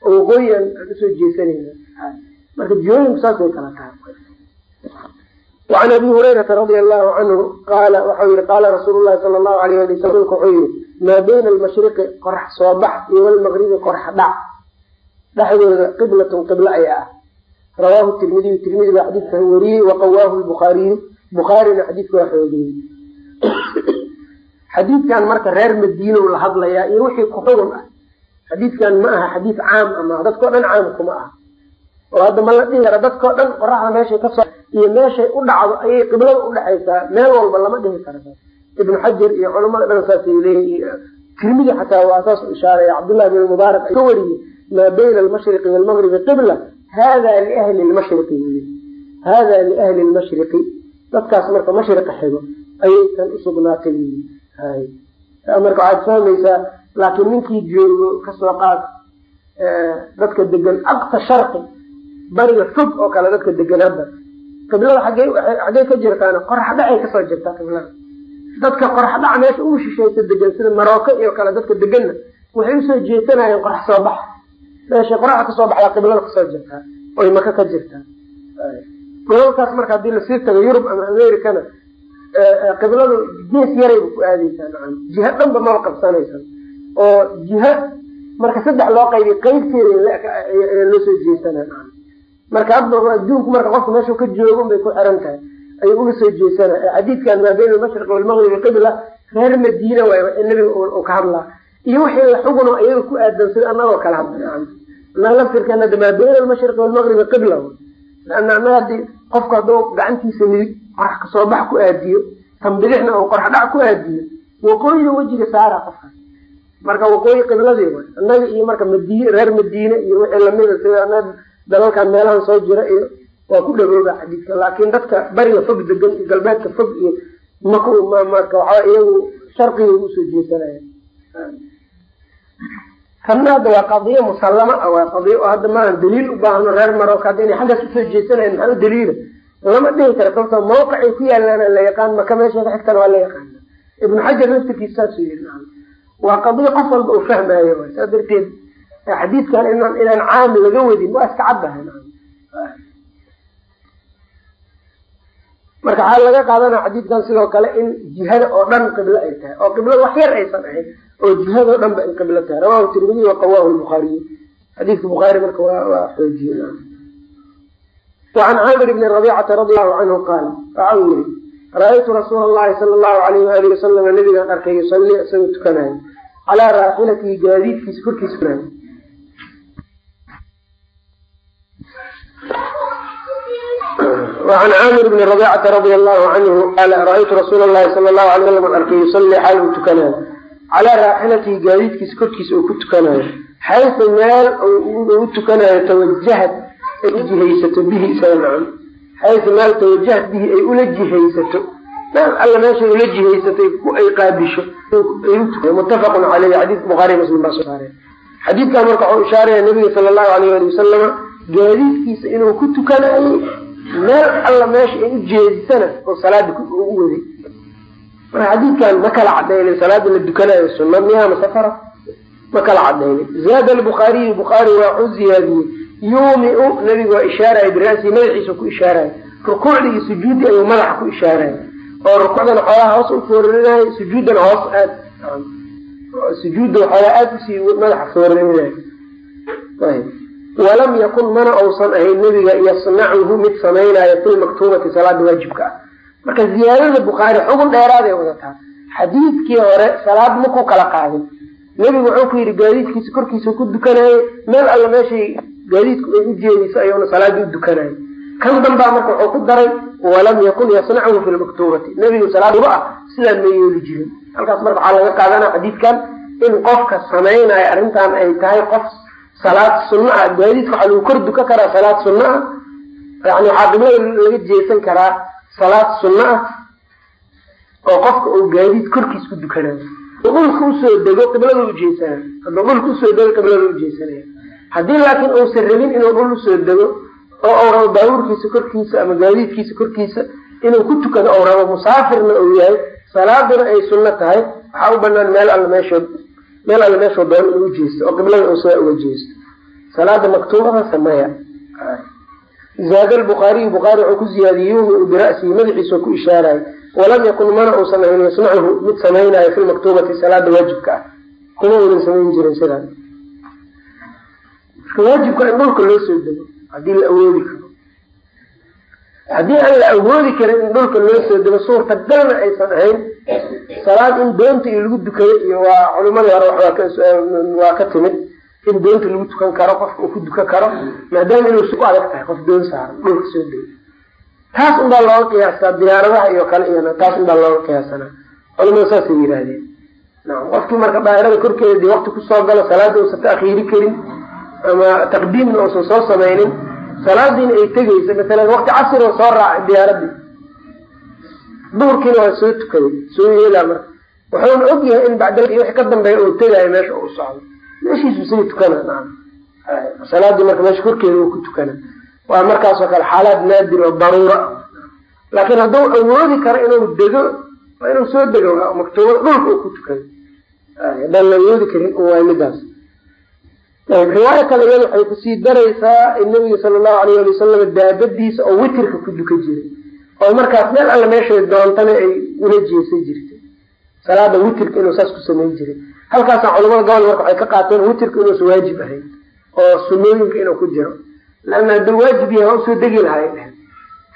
Oo waqooyi aan u soo jeesanaynaa. Marka jihooyinku saasay kala tahay wacan abi hurayrata radia allahu canhu qaala waxau yihi qaala rasuulu llahi sala allahu alayh ali wasalam rsulka wuxuu yihi maa bayna almashriqi qorax soo bax iyo walmaqribi qorax dhac dhexdooda qiblatun qiblo ayaa ah rawaahu tirmidiyu tirmidi baa xadiidkan wariyey waqawaahu lbukhaariyu bukhaarina xadiidka waa xoogeyey xadiidkan marka reer madiinow la hadlayaa iyo wixii ku xugun ah xadiidkan ma aha xadiid caam ama dadkao dhan caam kuma aha oo hadda ma la dhihi kara dadkao dhan qoraxda meeshay ka soo iyo meeshay u dhacdo ayay qiblada udhexaysaa meel walba lama dhihi kara ibnu xajar iyo culamada dhan saasay leeyihi tirmidi xataa waa saas u ishaaraya bin mubaarak ka wariyey maa bayna almashriqi walmagribi qibla hada liahli lmashriqi hada liahli lmashriqi dadkaas marka mashriqa xigo ayay tan usugnaatay marka waxaad fahmaysaa laakiin ninkii joogo ka soo qaad dadka degan aqsa sharqi bariga fog oo kale dadka degan hadda qiblada xaggey ka jirtaan qorax dhacay ka soo jirtaa qiblada. Dadka qorax dhac meesha ugu shishaysa degan sida marocco iyo kale dadka deganna waxay u soo jeesanayeen qorax soo bax. Meeshay qoraxda ka soo baxdaa qiblada ka soo jirtaa oy maka ka jirtaa. Gobolkaas marka haddii la sii tago yurub ama americana qibladu gees yarayba ku aadeysaa nacam jiha dhanba maba qabsanaysa oo jiha marka saddex loo qaybiy qeybteeda loo soo jeesana marka hadda adduunku marka qofka meeshuu ka joogo bay ku xiran tahay. Ayuu uga soo jeesana. Xadiidkan maa bayna almashriq walmaqribi qibla reer madiina waay uu ka hadlaa. Iyo wixii la xuguno iyaga ku aadan sida anagoo kale hadla annaga laftirkeena hadda maa bayna almashriqi walmaqribi qibla laana annaga haddii qofku hadduu gacantiisa midig qorax ka soo bax ku aadiyo tan bidixna uu qorax dhac ku aadiyo waqooyiga wejiga saara qofka marka waqooyi qibladii annaga iyo marka madiine reer madiine iyo wixii lamida sida dalalkan meelahan soo jira iyo waa ku dhawooba xadiidka. Laakiin dadka bariga fog degan iyo galbeedka fog iyo mak marka waxaa iyagu sharqiga u soo jeesanaya. Kanna hadda waa qadiyo musallama ah waa qadiyo oo hadda maahan daliil u baahno reer marocco hadda inay xaggaas u soo jeesanayan maxaa u daliila lama dhihi kara sababto mawqicay ku yaalaan la yaqaan maka meesha ka xigtana waa la yaqaana ibnu xajar laftirkiisa saasuu yiri waa qadiyo qof walba uu fahmaayo saa darteed xadiidkan inaan inaan caam laga wadin waa iska caddahay marka waxaa laga qaadanaya xadiidkan sidoo kale in jihada oo dhan qiblo ay tahay oo qiblada wax yar aysan ahayn oo jihadao dhan ba in qiblo tahay. Rawahu tirmidiy wa qawahu lbukhaariy xadiidka bukhaari marka waa xoojiye wacan caamir bni rabicata radi allahu canhu qaal waxa uu yihi ra'aytu rasuula allahi sala allahu alayh waali wasalam nabigaan arkay yusalii isagoo tukanayo calaa raaxilatihi gaadiidkiisa korkiisa an caamir bni rabicata radia allahu canhu qaala ra'aytu rasuula lahi sala lahu alay slam an arkay yusallii xaal uu tukanayo calaa raaxilatihi gaadiidkiisa korkiisa uu ku tukanayo xaysu meel u tukanayo tawajahad ay jihaysato bihi isaga naam xaysu meel tawajahad bihi ay ula jihaysato naam alla meeshay ula jihaysatay ay qaabisho muttafaqun caleyhi xadiis bukhaariy muslim baa soo saarey xadiidkan marka waxuu ishaaraya nabiga sala ku tukanayo meel alla meesha ay u jeedisana oo salaada u waday marka xadiidkan ma kala cadaynin salaada la dukanayo sunna miyaa masafara ma kala cadaynin. Zaada albukhaariyu bukhaari waa u ziyaadiyey yuumiu nabigu waa ishaaraya bira'sihi madaxiisa ku ishaaraya rukuucdii iyo sujuuddii ayuu madaxa ku ishaaraya oo rukuucdana xoogaa hoos u foorinayo sujuuddana hoos aad sujuudda waxoogaa aada u sii madaxa foorinayo walam yakun mana uusan ahayn nebiga yasnacuhu mid samaynayo fi lmaktuubati salaada waajibka. Ah marka ziyaadada bukhaari xugun dheeraaday wadataa. Xadiidkii hore salaad maku kala qaadin. Nebigu wuxuu ku yidhi gaadiidkiisa korkiisa ku dukanaye meel alla meeshay gaadiidku ay u jeediso ayuuna salaadii u dukanayo kan dambaa marka wuxuu ku daray walam yakun yasnacuhu fi lmaktuubati nebigu salaadba ah sidaan ma yeeli jirin. Halkaas marka waxaa laga qaadanaya xadiidkan in qofka samaynayo arrintan ay tahay qof salaad sunna ah gaadiidka waxaa lagu kor duka karaa salaad sunna ah yani waxaa qiblada laga jeesan karaa salaad sunna ah oo qofka uu gaadiid korkiis ku dukanayo. Dhulka u soo dego qiblada ujeesana hadduu dhulka u soo dego qiblada ujeesanaya haddii laakiin uusan rabin inuu dhul u soo dego oo uu rabo baabuurkiisa korkiisa ama gaadiidkiisa korkiisa inuu ku tukado ou rabo musaafirna uu yahay salaaduna ay sunno tahay waxaa u banaan meel alla meeshood meel alle meeshoo doon inuu ujeesto oo qiblada uu sidaa uga jeesto. Salaada maktuubada sameeya zaada lbukhaariyu bukhaari wuxuu ku ziyaadiyey yuumi bira'sihi madaxiisa ku ishaarayo walam yakun mana uusan ahayn yasnachu mid samaynayo fi lmaktuubati salaada waajibka. Ah kuma uunan samayn jirin sidaa waajibka in dhulka loo soo dego haddii la awoodi karo haddii aan la awoodi karin in dhulka loo soo dego suurtagalna aysan ahayn salaad in doonta iyo lagu dukayo iyo waa culimadii hore waa ka timid in doonta lagu tukan karo qofka uu ku dukan karo maadaama inuu ku adag tahay qof doon saaran dhulka soo dego. Taas unbaa looga qiyaastaa diyaaradaha iyo kale iyana taas unbaa looga qiyaasanaa. Culimada saasay yihaahdeen qofkii marka daa'irada korkeeda dii wakti ku soo galo salaada uusan taakhiiri karin ama taqdiimna uusan soo samaynin salaadiina ay tegeysa masalan wakti casri oo soo raacay diyaaradii. Duhurkiina waa soo tukaday soo yeelaa marka. Wuxuuna og yahay in bacdal iyo wixii ka dambeeya uu tegaayo meesha uu socdo. Meeshiisu say tukana salaadii marka meesha korkeeda uu ku tukana waa markaasoo kale xaalaad naadir oo daruura. Laakiin hadduu awoodi karo inuu dego waa inuu soo dego maktuubada dhulka uu ku tukado haddaan la awoodi karin waa midaas riwaayo kale iyada waxay ku sii daraysaa in nabiga sala allahu alayh ali wasalam daabadiisa oo witirka ku duka jiray. Oo markaas meel alle meeshay doontana ay ula jeesan jirtay. Salaada witirka inuu saas ku samayn jiray. Halkaasa culamada gobol marka waxay ka qaateen witirka inuusan waajib ahayn oo sunooyinka inuu ku jiro. Leanna hadduu waajib yahay waa u soo degi lahay dhehen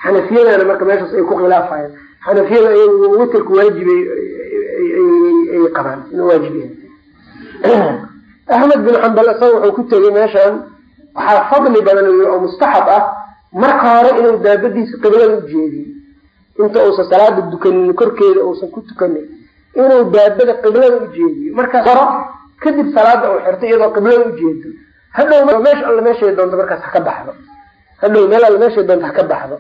xanafiyadana marka meeshaas ay ku khilaafayeen xanafiyada iyagu witirka waajibay ay qabaan inuu waajib yahay axmed bin xambal isaga wuxuu ku tegay meeshan waxaa fadli badan oo mustaxab ah marka hore inuu daabadiisa qiblada u jeediyo inta uusan salaada dukanin korkeeda uusan ku tukanin inuu daabada qiblada u jeediyo. Markaas horo kadib salaada uu xirto iyadoo qiblada u jeedo. Hadhow meesha alle meeshay doonto markaas ha ka baxdo. Hadhow meel alle meeshay doonto ha ka baxdo.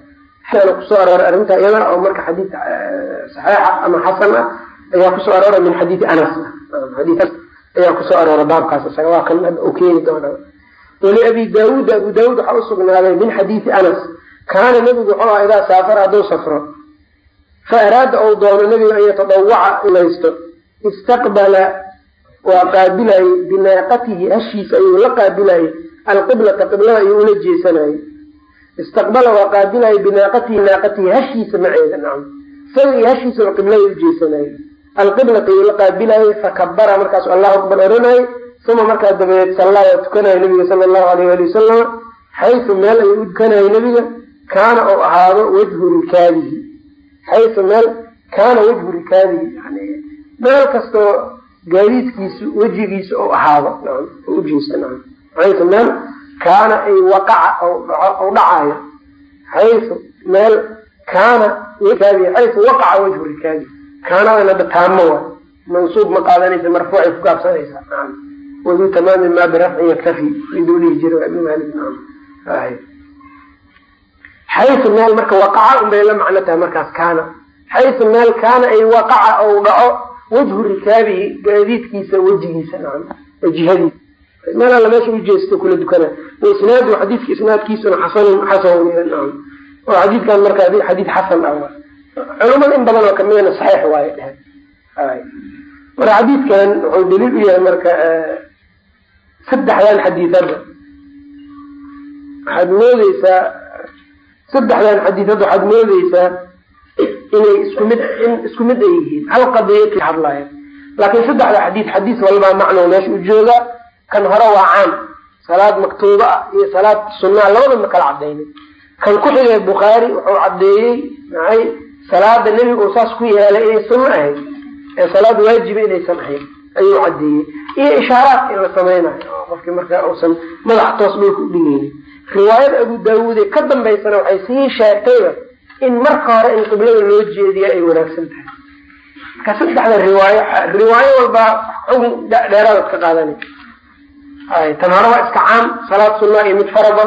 Kusoo arooray arrinta iyada oo marka xadiid saxiixa ama xasan ah ayaa ku soo arooray min xadiidi anas ayaa ku soo aroora baabkaas isaga waa kan u keeni doona wali abi daawuud abu daawuud waxaa usugnaaday min xadiidi anas kaana nebigu wuxuu aha idaa saafara hadduu safro fa araada ou doono nebiga an yatadawaca ilaysto istaqbala waa qaabilayey binaaqatihi hashiisa ayuu la qaabilayey alqiblata qiblada ayuu ula jeesanayey istaqbala waa qaabilayey binaaqatihi naaqatihi hashiisa maceeda nacam isaga iyo hashiisaba qiblada u alqiblata ayuu la qaabilayey fakabara markaasu allahu akbar oranayey uma markaa dabadeed sallaa waa tukanaya nabiga sala allahu alayh ali wasalama xaysu meel ayuu u tukanayay nebiga kaana ou ahaado wajhu rikaabihi xaysu meel kaana wajhu rikaabihi yani meel kastoo gaadiidkiisu wejigiisa ou ahaado. Nacam xaysu meel kaana ay waqaca ou dhacayo xaysu meel kaana rikaabihi xaysu waqaca wajhu rikaabihi kaanadan hadda taamo wa mansuub ma qaadanaysa marfuucay ku gaabsanaysaa wadu tamaami ma birafcin yaktafi iduu jira ibn nacam xaysu meel marka waqaca unbay la macno tahay markaas kaana. Xaysu meel kaana ay waqaca ou dhaco wajhu rikaabihi gaadiidkiisa wejigiisa. Nacam jihadiisa meel alla meesha ujeesto kula dukana waisnaadu xadiidka isnaadkiisuna xasanun xasan oo xadiidkan marka xadiid xasan ah culamada in badan oo kamidana saxiix waaye. Dhehen marka xadiidkan wuxuu daliil u yahay marka saddexdan xadiidada. Waxaad moodeysaa saddexdan xadiidada waxaad moodeysaa inay isku mid in isku mid ay yihiin. Hal qadiya ka hadlaya laakiin saddexda xadiid xadiis walbaa macno. Meesha u jooga kan hore waa caam salaad maktuuba ah iyo salaad sunaa labada kala cadaynin kan ku xigay bukhaari wuxuu caddeeyey maxay salaada nebiga uu saas ku yeelay inay sunno ahayd ee salaad waajiba inaysan ahayn ayuu caddeeyey iyo ishaaraad in la samaynayo qofkii markaa uusan madax toos dhulka u dhigeynin riwaayada abu daawuud ee ka dambaysana waxay sii sheegtayba in marka hore in qiblada loo jeediya ay wanaagsan tahay. Marka saddexda riwaayo riwaayo walbaa xukun dheeraadaad ka qaadanay. Tan hore waa iska caam salaad sunna iyo mid farada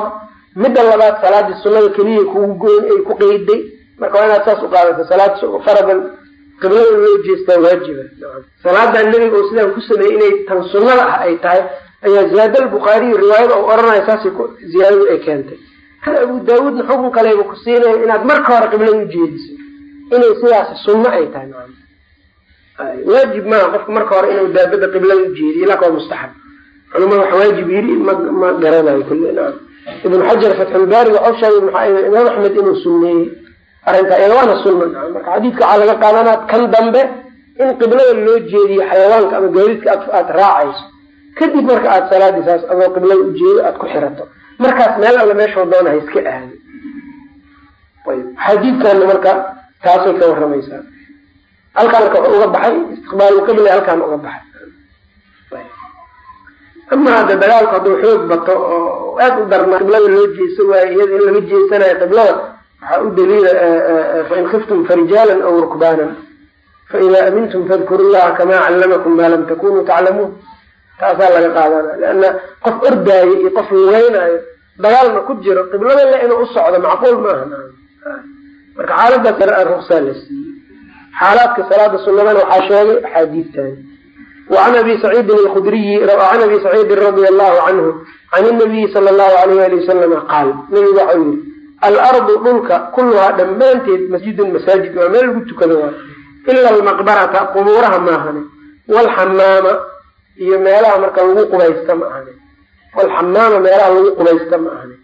midda labaad salaadii sunada keliya kugu goyn ay ku qeyday marka waa inaad saas u qaadato salaad faradan qiblada loo jeestaa waajiba salaadan nebiga oo sidaan ku sameeyey inay tan sunnada ah ay tahay ayaa ziyaada albukhaariy riwaayada u oranaya saas ziyaadadu ay keentay. Abu daawuudna xukun kaleba ku siinayo inaad marka hore qiblada ujeediso inay sidaas sunno ay tahay waajib maaha qofka marka hore inuu daabada qiblada ujeediyo ilaa waa mustaxab culamada wax waajib yiri ma ma garanayo kule ibnu xajar fatxulbaari waxau sheegay imaam axmed inuu sunneeyey arrinta iyada waana sunna marka xadiidka waxaa laga qaadanaa kan dambe in qiblada loo jeediyo xayawaanka ama gaadiidka aada raacayso. Kadib marka aada salaadii saas adoo qiblada ujeedo aada ku xirato. Markaas meel alla meeshao doona ha iska aado xadiidkana marka taasay ka waramaysaa halkaan marka uga baxay istiqbaalulqibla halkaan uga baxay. Ama hadda dagaalku hadduu xoog bato oo aad u darnaa qiblada loo jeeso waayo iyada in laga jeesanayo qiblada waxaa u daliila fain khiftum farijaalan aw rukbaanan. Faida amintum fadkuru llaha kamaa callamakum maa lam takunuu taclamuun. Taasaa laga qaadana leanna qof ordaayo iyo qof lugeynaayo dagaalna ku jiro qiblada le inuu u socdo macquul maaha marka xaaladaas ruksaa la siiyey. Xaalaadka salaada sunadana waxaa sheegay axaadiidtani wacan abi saciidin alkhudriyi can abi saciidin radia allahu canhu can inabiyi sala allahu alayh ali wasalama qaal nabigu waxau yihi alardu dhulka kulluhaa dhammaanteed masjidun masaajid waa meel lagu tukado waa ila almaqbarata qubuuraha maahane walxamaama iyo meelaha marka lagu qubaysta ma ahane walxamaama meelaha lagu qubaysta ma ahane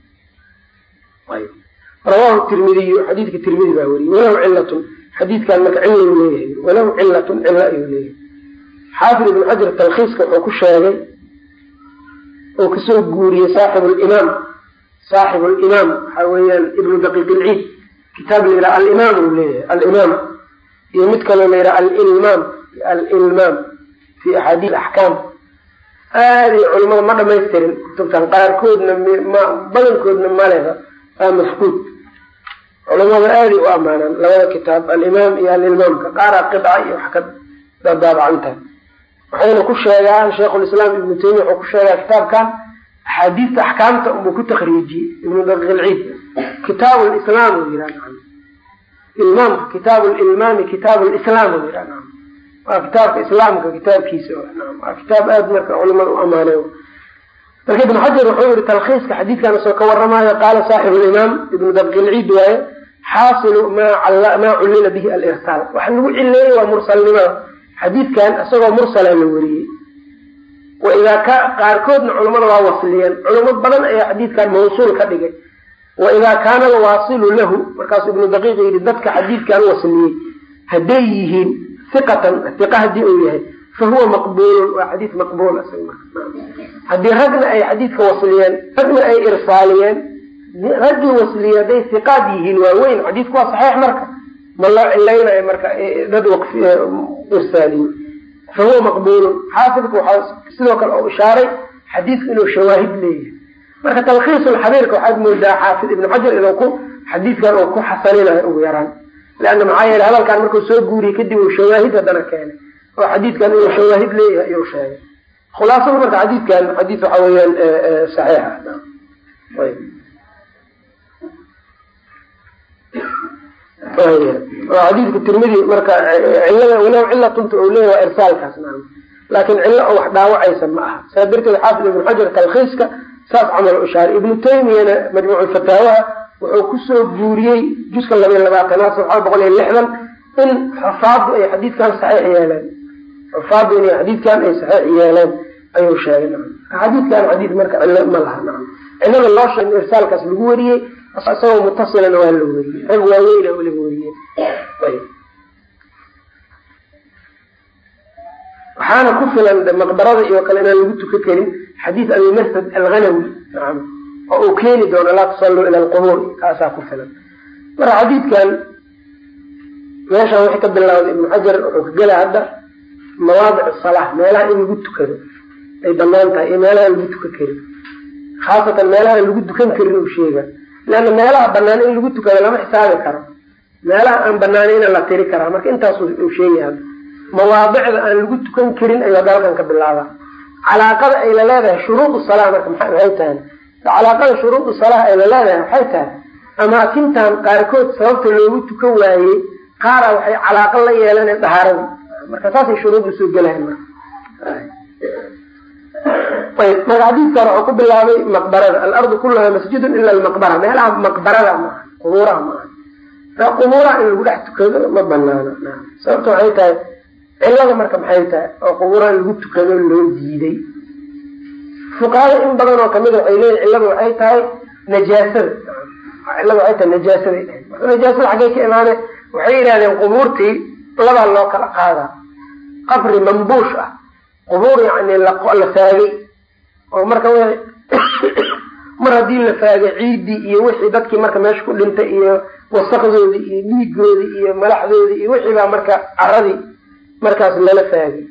rawahu tirmidiyu xadiidka tirmidi baa weriyey walahu cilatun xadiidkan marka cilau leeyahay walahu cilatun cilo ayuu leeyahay. Xaafid ibn xajar talkhiiska wuxuu ku sheegay oo ka soo guuriyey saaxibu saaxibu limaam waxaa weeyaan ibnu daqiiq ilciid kitaab la yidhaha alimaam uu leeyahay alimaam. Iyo mid kaloo la yidhaha alilmaam alilmaam fi axaadiis axkaam aaday culimada ma dhamaystirin kutubtan qaarkoodna ma badankoodna maleha waa mafkuud culimada aaday u ammaanaan labada kitaab alimaam iyo alilmaamka qaaraa qidca iyo wax ka daabaabacantaha waxayna ku sheegaan sheikhulislaam ibnu taymiya wuxuu ku axaadiista axkaamta unbuu ku takriijiyey ibnu daqiiq ilciid kitaabu lislaam uu yihaa ilmaamka kitaabu lilmaami kitaabu lislaam uu yihaa waa kitaabka islaamka kitaabkiisa waa kitaab aada marka culimada u amaanay marka ibnu xajar wuxuu yihi talkhiiska xadiidkan isoo ka waramayo qaala saaxibu limaam ibnu daqiiq waaye xaasilu maa cullila bihi alirsaal waxa lagu cileeyey waa mursalnimada xadiidkan isagoo mursala la weriyey waidaa qaarkoodna culamada waa wasliyeen culamo badan ayaa xadiidkan mawsuul ka dhigay. Waidaa kaana alwaasilu lahu markaasuu ibnu daqiiq yidhi dadka xadiidkan wasliyey hadday yihiin iqatan iqa haddii uu yahay fa huwa maqbuulun waa xadiid maqbuul haddii ragna ay xadiidka wasliyeen ragna ay irsaaliyeen raggii wasliyey hadday iqaad yihiin waa weyn xadiidku waa saxiix marka. Ma loo cilaynayo marka dad irsaaliye fa huwa maqbuulun xaafidku waxaa sidoo kale u ishaaray xadiidku inuu shawaahid leeyahay marka talkhiisulxabiirka waxaad moodaa xaafid ibnu xajar inuu ku xadiidkan uu ku xasaninayo ugu yaraan leanna maxaa yeele hadalkan markuu soo guuriyey kadib uu shawaahid haddana keenay oo xadiidkan inuu shawaahid leeyahay iyuu sheegay khulaasada marka xadiidkan xadiid waxa weeyaan saxiixa xadiidka tirmidi marka cilada walow cilatunta ou leeya waa irsaalkaas naam. Laakiin cillo oo wax dhaawacaysa ma aha. Saa darteed xaafid ibnu xajar talkhiiska saas camal u ibnu taymiyana majmuucu fataawaha wuxuu ku soo guuriyey juska labayo labaatanaad sabxa boqol iyo lixdan in xufaadu ay xadiidkan saxiix yeeleen. Xufaadu inay xadiidkan ay saxiix yeeleen ayuu sheegay xadiidkan xadiid marka cillo ma laha naam. Cillada loo sheegay irsaalkaas lagu wariyey isagoo mutasilana waa la weriyey rag waaweyna weliba weriyeen waxaana ku filan maqbarada iyo kale inaan lagu tukan karin xadiis abi masad alghanawi oo uu keeni doono laa tusalluu ila alqubuur kaasaa ku filan marka xadiidkan meeshan wixii ka bilawday ibnu xajar wuxuu ka gela hadda mawaadic salaa meelaha in lagu tukado ay bannaan tahay iyo meelaha lagu tukan karin khaasatan meelaha lagu dukan karin uu sheega leanna meelaha banaan in lagu tukado lama xisaabi karo meelaha aan banaanayna la tiri karaa marka intaas uu sheegay hadda mawaadicda aan lagu tukan karin ayuu hadda halkan ka bilaabaa calaaqada ay la leedahay shuruud salaa marka maxay tahay calaaqada shuruud salaha ay la leedahay waxay tahay amaakintan qaarkood sababta loogu tukan waayey qaara waxay calaaqo la yeelaneen dahaarada marka saasay shuruud u soo gelayan marka ayb marka xadiidkan waxuu ku bilaabay maqbarada. Alardu kulaha masjidun ila almaqbara meelaha maqbarada maaha qubuuraha maaha qubuuraha in lagu dhex tukado ma banaano sababta waxay tahay cilada marka maxay tahay oo qubuuraha in lagu tukado loo diiday. Fuqahada in badan oo kamida waxay leeyihiin ciladu waxay tahay najaasada cilada waxay tahay najaasaday. Marka najaasada xaggay ka imaane waxay yidhahdeen qubuurtii labaa loo kala qaadaa. Qabri mambuush ah qubuur yani la faagay. Oo marka mar haddii la faagay ciidii iyo wixii dadkii marka meesha ku dhintay iyo wasakdoodii iyo dhiigoodii iyo malaxdoodii iyo wixii baa marka caradii markaas lala faagay.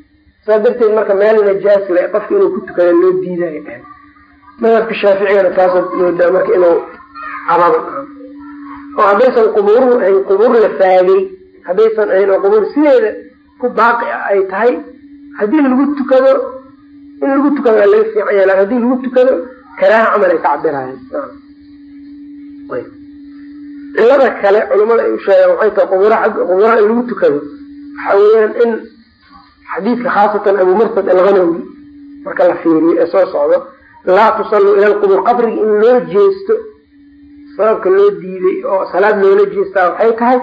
Saa darteed marka meel najaas le qofka inuu ku tukada loo diidayo madhabka shaaficigana taasa moodaa marka inuu qabado oo haddaysan qubuuruhu ahayn qubuur la faagay haddaysan ahayn oo qubuur sideeda ku baaqi ay tahay haddii lagu tukado in lagu tukado waa laga fiican yaha haddii lagu tukado karaaha camal ay ka cabiraayeen cilada kale culamada ay u sheegaan waxay tahay quburaha in lagu tukado. Waxa weeyaan in xadiidka khaasatan abu marsad alghanawi marka la fiiriyo ee soo socdo laa tusalluu ila lqubur qabriga in loo jeesto sababka loo diiday oo salaad loola jeestaa waxay tahay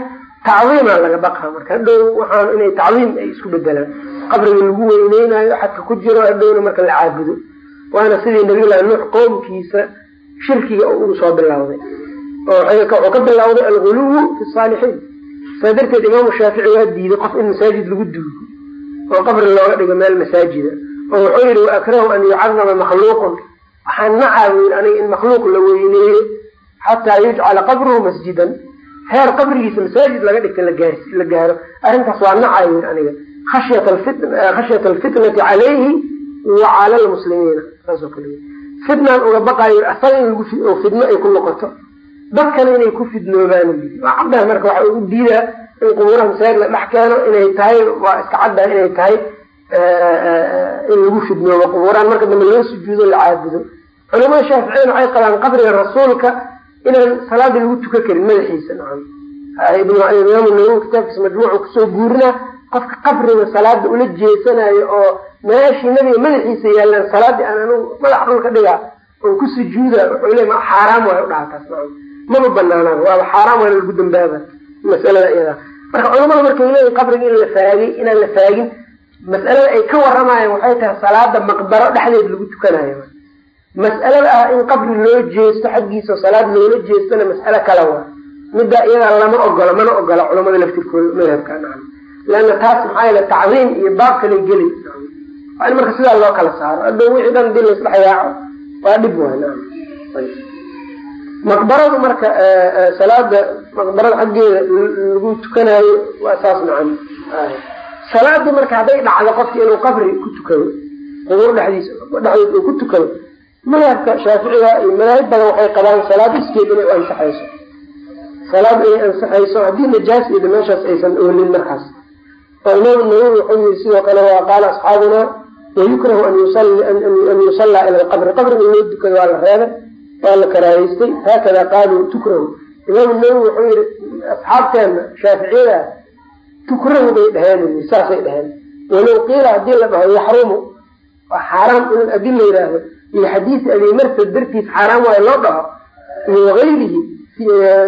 tacdiimaa laga baqaa marka hadhow waxaan inay tacdiim ay isku bedelaan qabriga lagu weyneynayo xadka ku jiro hadhowna marka la caabudo. Waana sidii nabiyullahi nuux qoomkiisa shirkiga oo ugu soo bilowday wuxuu ka bilowday alguluwu fi saalixiin. Saa darteed imaamu shaafici waa diiday qof in masaajid lagu duugo oo qabri looga dhigo meel masaajida oo wuxuu yihi waakrahu an yucadama makhluuqun. Waxaan nacaa bu yii aniga in makhluuq la weyneeyo xataa yujcala qabruhu masjidan. Heer qabrigiisa masaajid laga dhigta la gaaro. Arrintaas waa nacaa yii aniga khashyata alfitnati calayhi wa cala lmuslimiina saasoo kale fitnaan uga baqayo asaga in fidno ay ku noqoto dadkana inay ku fidnoobaan waa caddaha marka waxa ugu diidaa in qubuuraha masaajid la dhex keeno inay tahay waa iska caddaha inay tahay in lagu fidnoobo qubuurahan marka dambe loo sujuudo la caabudo culamada shaaficiyana waxay qabaan qabriga rasuulka inaan salaada lagu tuka karin madaxiisa nacam imaamu nawowi kitaabkiisa majmuucu ku soo guurinaa qofka qabriga salaada ula jeesanayo oo meeshii nabiga madaxiisa yaalaan salaadii aan anigu madax dhulka dhigaa oo ku sujuuda wuxuu le xaaraam waay udhaha taas nacam maba banaanaan waaba xaaraam waana lagu dambaaba masalada iyada marka culamada markay leeyihiin qabriga in la faagay inaan la faagin mas'alada ay ka warramayaan waxay tahay salaada maqbaro dhexdeed lagu tukanayo mas'alada ah in qabri loo jeesto xaggiisa salaad loola jeestona mas'alo kale waa. Middaa iyadaa lama ogola mana ogola culamada laftirkooda madhabka leanna taas maxaa tacdiim iyo baab kale geli waa in marka sidaa loo kala saaro hadda wixii dhan haddii laisdhex yaaco waa dhib waay nacam maqbaradu marka salaada maqbarada xaggeeda lagu tukanayo waa saas nacam salaadii marka hadday dhacdo qofki inuu qabri ku tukado qubuur dhexdiisa dhexdeed uu ku tukado madhabka shaaficiga iyo madaahib badan waxay qabaan salaad iskeed inay u ansaxayso salaad inay ansaxayso haddii najaas iyada meeshaas aysan oolin markaas oo imaam nawowi wuxuu yiri sidoo kale waa qaala asxaabuna wayukrahu an yusallaa ila lqabri qabriga loo dukado waa la reebay waa la karaahaystay haakada qaaluu tukrahu imaam nawowi wuxuu yihi asxaabteena shaaficiyada tukrahu bay dheheen saasay dheheen walow qiila haddii la dhaho yaxrumu waa xaaraam in haddii la yidhaahdo iyo xadiisi abi marsad dartiis xaaraam waayo loo dhaho iyo wagayrihi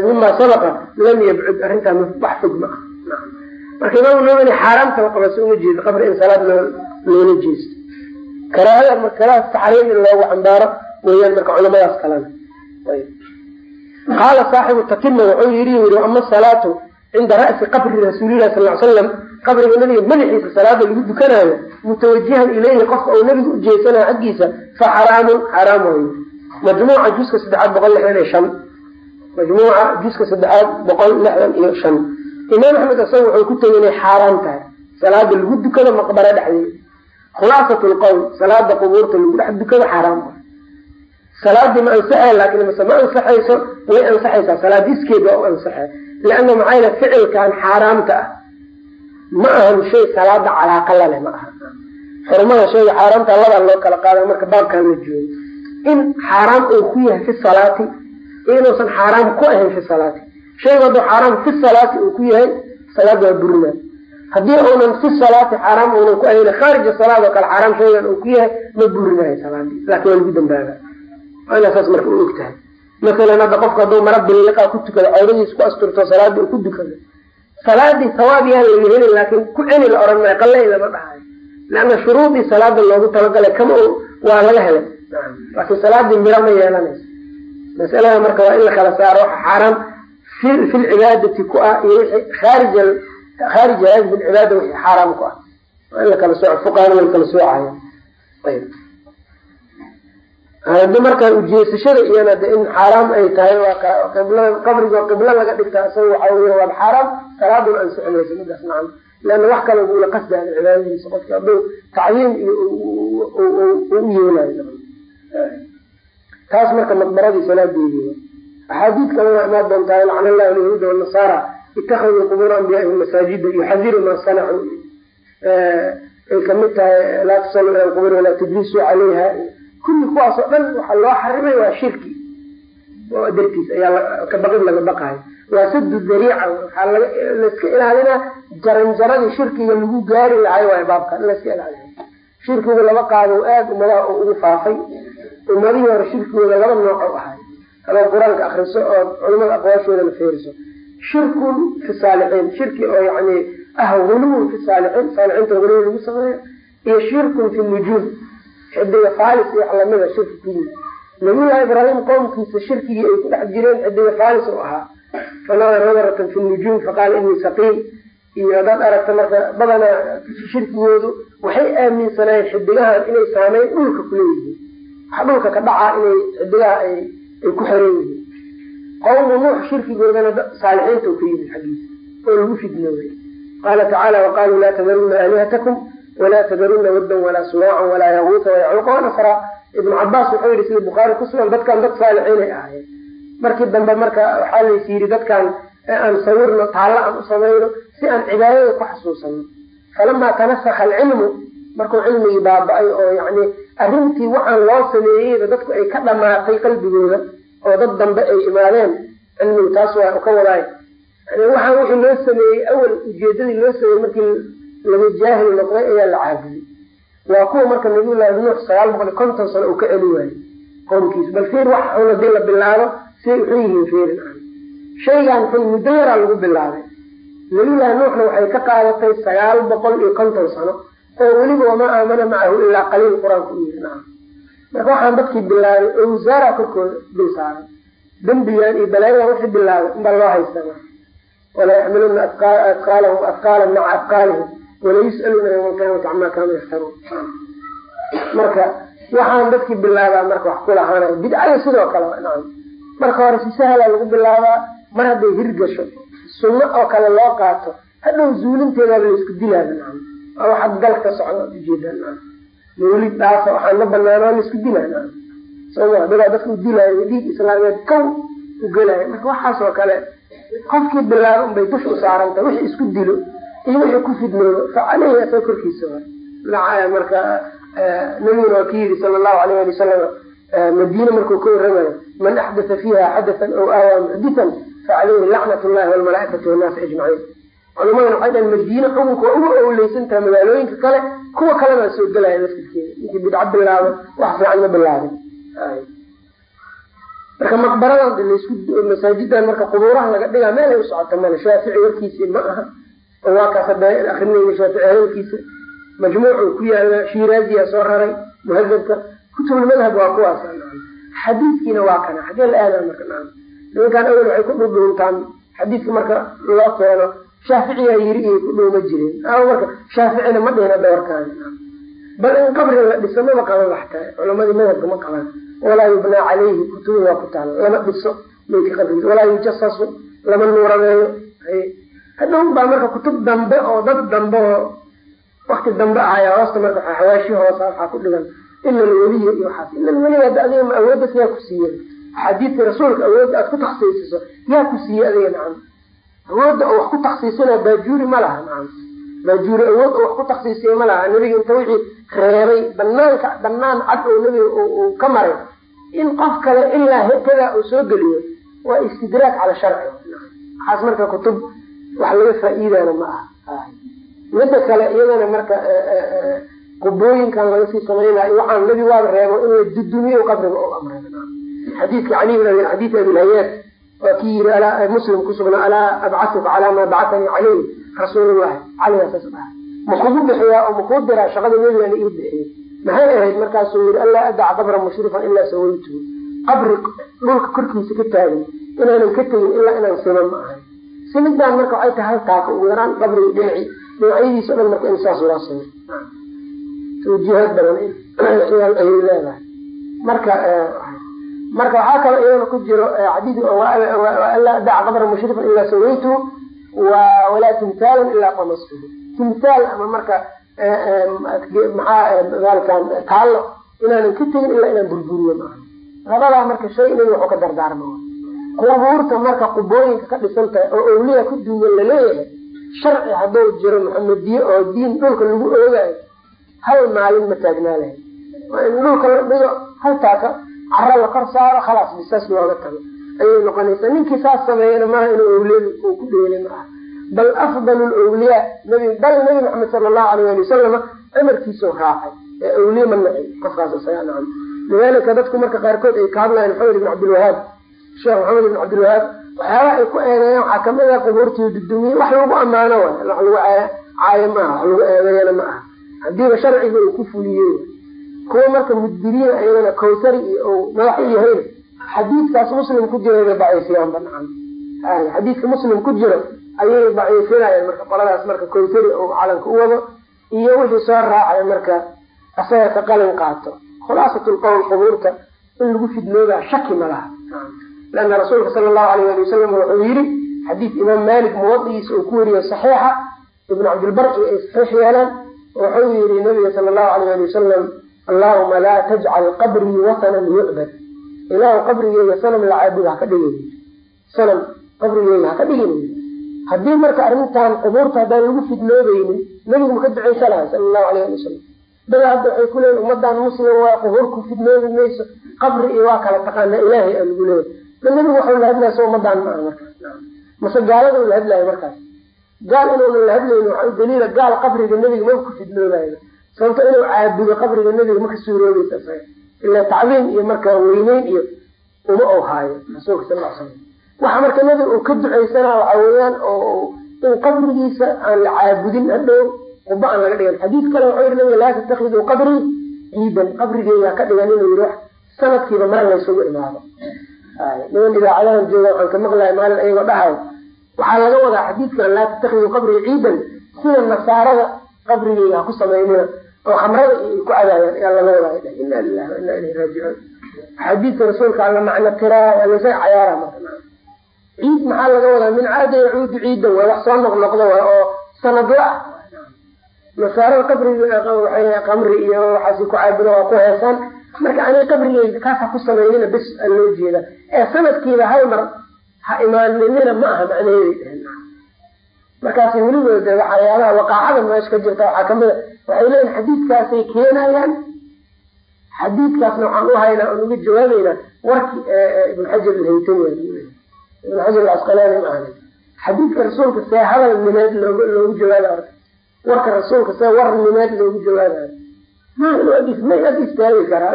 mima sabaqa lam yabcud arrintaa wax fog ma ah marka imaam nawowi inay xaaraamtaba qabase uma jeedo qabri in salaad loola jeesto. Karaahada karaahas taxriim in loogu xambaaro weyaan marka culamadaas kalena. Qaala saaxibu tatima wuxuu yiri yiri ama salaatu cinda ra'si qabri rasuulilahi sal slam qabriga nabiga madaxiisa salaada lagu dukanaayo mutawajihan ilayhi qofka uu nabiga u jeesanayo xaggiisa fa xaraamun xaraam wayo majmuuca juska saddexaad boqol lixdan iyo shan. Majmuuca juska saddexaad boqol lixdan iyo shan imaam axmed isaga wuxuu ku tegay inay xaaraan tahay. Salaada lagu dukado maqbara dhexdeeda khulaasat lqowl salaada qubuurta lagu dhex dukado xaaraam salaadii ma ansaxay laakin mase ma ansaxayso way ansaxaysaa. Salaad iskeed waa u ansaxay. Leanna maxaa yale ficilkan xaaraamta ah. Ma ahan shay salaada calaaqa laleh ma aha xurmada shayga xaaraamta labaa loo kala qaada marka baabkan la joogo. In xaaraam uu ku yahay fi salaati inuusan xaaraam ku ahayn fi salaati shayga hadduu xaaraam fi salaati uu ku yahay salaad waa burinaa haddii uunan fi salaati xaaraam uunan ku ahayn khaarija salaad oo kale xaaraam shaygan uu ku yahay ma burinayo salaadii. Laakin waa lagu dambaaba. Waa inaa saas marka u og tahay hadda qofka hadduu mara biliiqa ku tukado cawradiis ku asturto salaadii uu ku dukado. Salaadii sawaab yaan laga helin laakiin ku celi la oran maayo qaley lama dhahayo leanna shuruudii salaada loogu talagalay kama waa laga helay. Laakiin salaadii miro ma yeelanayso. Masalada marka waa in la kala saaro waxa xaaraam fi lcibaadati ku ah iyo wixii khaarij hadihi lcibaada wixii xaaraam ku ah waa in la kala sooco fuqahana la kala soocayo ayb marka ujeesashada iyana de in xaaraam ay tahay waa qiblada qabriga qiblo laga dhigtaa isaga waxa wey waa xaaraam salaaduna ansixinaysa midaas nacam leanna wax kale buu la qasdaada cibaadadiisa qofka hadduu tacyiin iyo u yeelayo taas marka maqbaradii salaadeedii axaadiid kale waa imaa doontaa lacna allahu alyahuuda wanasaara itakaduu qubuura anbiyaihim masaajida yuxadiru maa sanacuu ay ka mid tahay laa tusaluu ila lqubur walaa tujlisuu calayha kulli kuwaas dhan waxaa loo xarimay waa shirki oo dartiis ayaa kabaqid laga baqayo waa sadu dariica waxaa layska ilaalinaa jaranjaradii shirkiga lagu gaari lahay waay baabka in layska ilaaliyo shirkigu laba qaado aada ummadaha ugu faafay ummadihii hore shirkigooda laba nooc u ahay adoo qur'aanka akriso oo culimada aqwaashooda la feeriso shirkun fi saalixiin. Shirki oo yani ah huluwun fi saalixiin. Saalixiinta huluw lagu sameeyo. Iyo shirkun fi nujuum. Xidiga faalis iyo wax lamida shirki ku yimi nabiyullahi ibraahim qoomkiisa shirkigii ay ku dhex jireen xidiga faalis u ahaa. Fanadara nadaratan fi nujuum faqaala inii saqiim iyo hadaad aragta marka badanaa shirkigoodu waxay aaminsanayeen xidigahan inay saameyn dhulka kuleeyihiin dhulka ka dhacaa inay xidigaha ay ku xiran yihiin qowmu nuux shirkigoodana saalixiinta ka yimid xaggiisa oo lagu fidnoobay qaala tacaala waqaaluu laa tadarunna aalihatakum walaa tadarunna waddan walaa suwaacan walaa yaquuta wayacuuqa wanasra ibnu cabaas wuxuu yihi sida bukhaari kusugan dadkan dad saalixiinay ahaayeen. Markii dambe marka waxaa lays yidhi dadkan aan sawirno taallo aan u samayno si aan cibaadada ku xasuusano falamaa tanasakha alcilmu markuu cilmigii baaba-ay oo yani arrintii waxaan loo sameeyeyba dadku ay ka dhamaatay qalbigooda oo dad dambe ay imaadeen. Cilmigu taas waa ka wadaay yani waxaan wixii loo sameeyey awal ujeedadii loo sameeyey markii laga jaahil noqday ayaa la caabiyey waa kuwa marka nabiyullahi nuux sagaal boqol iyo konton sano uu ka celi waayey qoomkiisa bal fiir wax xun haddii la bilaabo siay uxun yihiin fiirin shaygan xun muddo yaraa lagu bilaabay. Nabiyullahi nuuxna waxay ka qaadatay sagaal boqol iyo konton sano oo weliba wamaa aamana macahu ilaa qaliil qur'aanku nacam marka waxaan dadkii bilaabay owsaara korkooda dul saaray dembigan iyo balaayadan wixii bilaabay inbaa loo haystaa walaa yaxmiluna afqaalahum afqaalan maca afqaalihim. Wala yus'aluuna yawma alqiyaamati camaa kaanuu yaftaruun marka waxaan dadkii bilaabaa marka wax kulahaanay bidcada sidoo kale marka hore si sahla lagu bilaabaa mar hadday hirgasho sunno oo kale loo qaato hadhow zuulinteedaaba laysku dilaaba waa waxaad dalka socda u jeedaa nacam mawlid dhaafa waxaan la banaana la isku dilaa nacam soma dadaa dadka u dilaayo dhiig islaameed kow u gelaayo marka waxaas kale qofkii bilaaba unbay dush u saarantay wixii isku dilo iyo wixii ku fidnoobo fa caleyhi korkiisa wa marka nabiguna waa ki yidhi sala allahu alayh ali wasalam madiine markuu ka waramayo man axdatha fiiha xadathan aw aawaa muxditan fa caleyhi lacnat llahi walmalaaikati wannaasi ajmaciin culimadana waxay dhahen madiine xukunka waa uga owleysantaha magaalooyinka kale kuwa kalebaa soo gelaya laftirkeeda ninkii bidco bilaabo wax fiican ma bilaabin. Marka maqbaradan masaajidan marka qubuuraha laga dhigaa meel ay u socoto male shaafici warkiisi ma aha. Oo waa kaas shaafici hadalkiisa majmuucu ku yaalla shiraaziya soo raray muhadabka kutubulmadhab waa kuwaas. Xadiidkiina waa kana xagee la aadaa marka nimankaan awel waxay ku dhudhuuntaan xadiidka marka loo keeno shaaficiyaa yiri jireen ama marka shaaficina ma dhihina dhawarkaan bal in qabri la dhiso maba qaban waxtaa culamadii madhabka ma qaban walaa yubnaa caleyhi kutubi waa ku taala lama dhiso meydka qabrigiisa walaa yujasasu lama nuuradeeyo hadhow baa marka kutub dambe oo dad dambe oo wakti dambe ahaya hoosta marka xawaashi hoosa waxaa ku dhigan ina alweliya iyo waxaas ina alweliya hadda adiga ma awooddas yaa ku siiye axaadiidka rasuulka awoodda aad ku taksiisiso yaa ku siiye adiga nacam awoodda oo wax ku taksiisina baajuuri ma laha baajuuri awood oo wax ku taksiisiya ma laha. Nebiga inta wixii reebay banaanka banaan cad oo nebiga uu ka maray. In qof kale ilaa hekadaa uu soo geliyo waa istidraak cala sharci. Waxaas marka kutub wax laga faa-iidana ma aha. Midda kale iyadana marka qubooyinkan laga sii samaynayo waxaan nebi waaba reebo in la dudumiyo qabriga oo amray xadiidka cali xadiid abilhayaat waa kii yiri muslim kusugnaa alaa abcatuka calaa maa bacatanii caleyh rasuulullahi caligaasas dhaha makugu bixiyaa oo makuu diraa shaqada nebigana ii bixiyey maxay ahayd markaasuu yiri anlaa adaca qabra mushrifan ilaa sawaytuhu qabri dhulka korkiisa ka taagan inaanan ka tegin ilaa inaan siman ma ahay simidaan marka waxay tahay haltaaka ugu yaraan qabriga dhinaci dhinacyadiisa o dhan marka in saas loo simo tawjiihaad badan ay leedahay marka marka waxaa kaloo iyadana ku jiro xadiid anlaa adaca qabra mushrifan ilaa sawaytuhu walaa timtaalan ilaa qamastuhu timtaal ama marka maxaa daalkan taallo inaanan ka tegin ilaa inaan burburiyo maaha labadaa marka shay inaga waxu ka dardaarma qubuurta marka qubooyinka ka dhisan tahay oo awliya ku duugan la leeyahay sharci hadduu jiro maxamediye oo diin dhulka lagu oogayo hal maalin ma taagnaa lahay waa in dhulka la dhigo haltaaka caro la kor saaro khalaas bisaas looga tago. Ayay noqonaysaa ninkii saas sameeyana maaha inuu awliyada uu ku dheeli ma aha bal afdalu lwliyaa nabi bal nabi maxamed sala allahu alayh ali wasalama amarkiisuu raacay. Ee awliye ma naci qofkaas isaga nacam. Lidalika dadku marka qaarkood ay ka hadlayan maxamed ibn cabdilwahaab sheekh maxamed ibn cabdilwahaab waxyaabaha ay ku eedeeyaan waxaa ka mid ah qubuurtii dudumiye wax lagu ammaano waay wax lagu caayo ma aha wax lagu eedeeyana ma aha. Hadiiba sharciga uu ku fuliyey kuwa marka mudbiriin ayagana kawtari iyo madax u yahayna xadiidkaas muslim ku jira bay daciifiyaan banaan xadiidka muslim ku jiro ayay daciifinayaan marka qoladaas marka kawtari oo calanka u wado iyo wixii soo raacay marka asaga ka qalin qaato. Khulaasat lqowl qubuurta in lagu fidnoodaa shaki ma laha leana rasuulka sala allahu alayh ali wasalam wuxuu yiri xadiid imaam malik muwadigiisa uu ku weriyo saxiixa ibn cabdilbar ay saxiix yeelaan wuxuu yiri nabiga sala allahu alayh ali wasalam allahuma laa tajcal qabrii wasanan yucbad ilaahu qabrigeyga sanam la caabudo haka dhigin. Sanam qabrigeyga haka dhigin. Haddii marka arrintan qubuurta haddaan lagu fidnoobeynin nebigu maka duceysa lahay sala allahu alayh ali wasalam dada hadda waxay ku leeyiin ummadan muslim waa qubuur ku mayso. Qabri iyo waa kala taqaana ilaahay aa lagu leeyahy da nebigu la hadlaysa ummadaan ma aha markaas mase gaalada u la hadlayo markaas. Gaal inuunan la hadlaynin waxaa u daliila gaal qabriga nebiga maba ku fidnoobayo sababto inuu caabudo qabriga nebiga maka suuroobaysa isaga ila tacdiim iyo markaa weyneyn iyo uma ou haayo. Rasuulka sal l slam waxa marka nebiga uu ka duceysanaa waxa oo in qabrigiisa aan la caabudin hadhow quba aan laga dhigan. Xadiid kale waxuu yiri nabiga laa tatakiduu qabrii ciidan. Qabrigeyga ka dhigan inuu yiri wax sanadkiiba mar laysugu imaado. Niman idaacadahan jooga waxaan ka maqlahay maalin ayagoo dhahayo waxaa laga wadaa xadiidkan laa tatakiduu qabrii ciidan. Sida nasaarada qabrigeyga ha ku samaynina oo khamrada ku cadaayaan ayaa laga wadaa ina lilahi wa ina ilayhi raajicuun. Xadiidka rasuulka alla macno tiraa waa laysaga cayaara marka ciid maxaa laga wadaa min caada yacuudu ciidan waa wax soo noqnoqda waa oo sanadla ah. Nasaarada qabriga qamri iyo waxaas ku caabuda waa ku heesaan marka aniga qabrigeyga kaasa ku samaynina bes a loo jeeda. Ee sanadkiiba hal mar ha imaaninina ma aha macnaheeda markaas welibooda waxyaabaha waqaacada meesha ka jirta waxaa a waxay leeyihiin xadiidkaasay keenayaan xadiidkaasna waxaan u haynaa oon uga jawaabeynaa warki ibn xajar alhaytami ibn xajar alasqalaani ma ahna xadiidka rasuulka see hadal nimeed loogu jawaabayo warka rasuulka see war nimeed loogu jawaabayo ma ag istaagi kara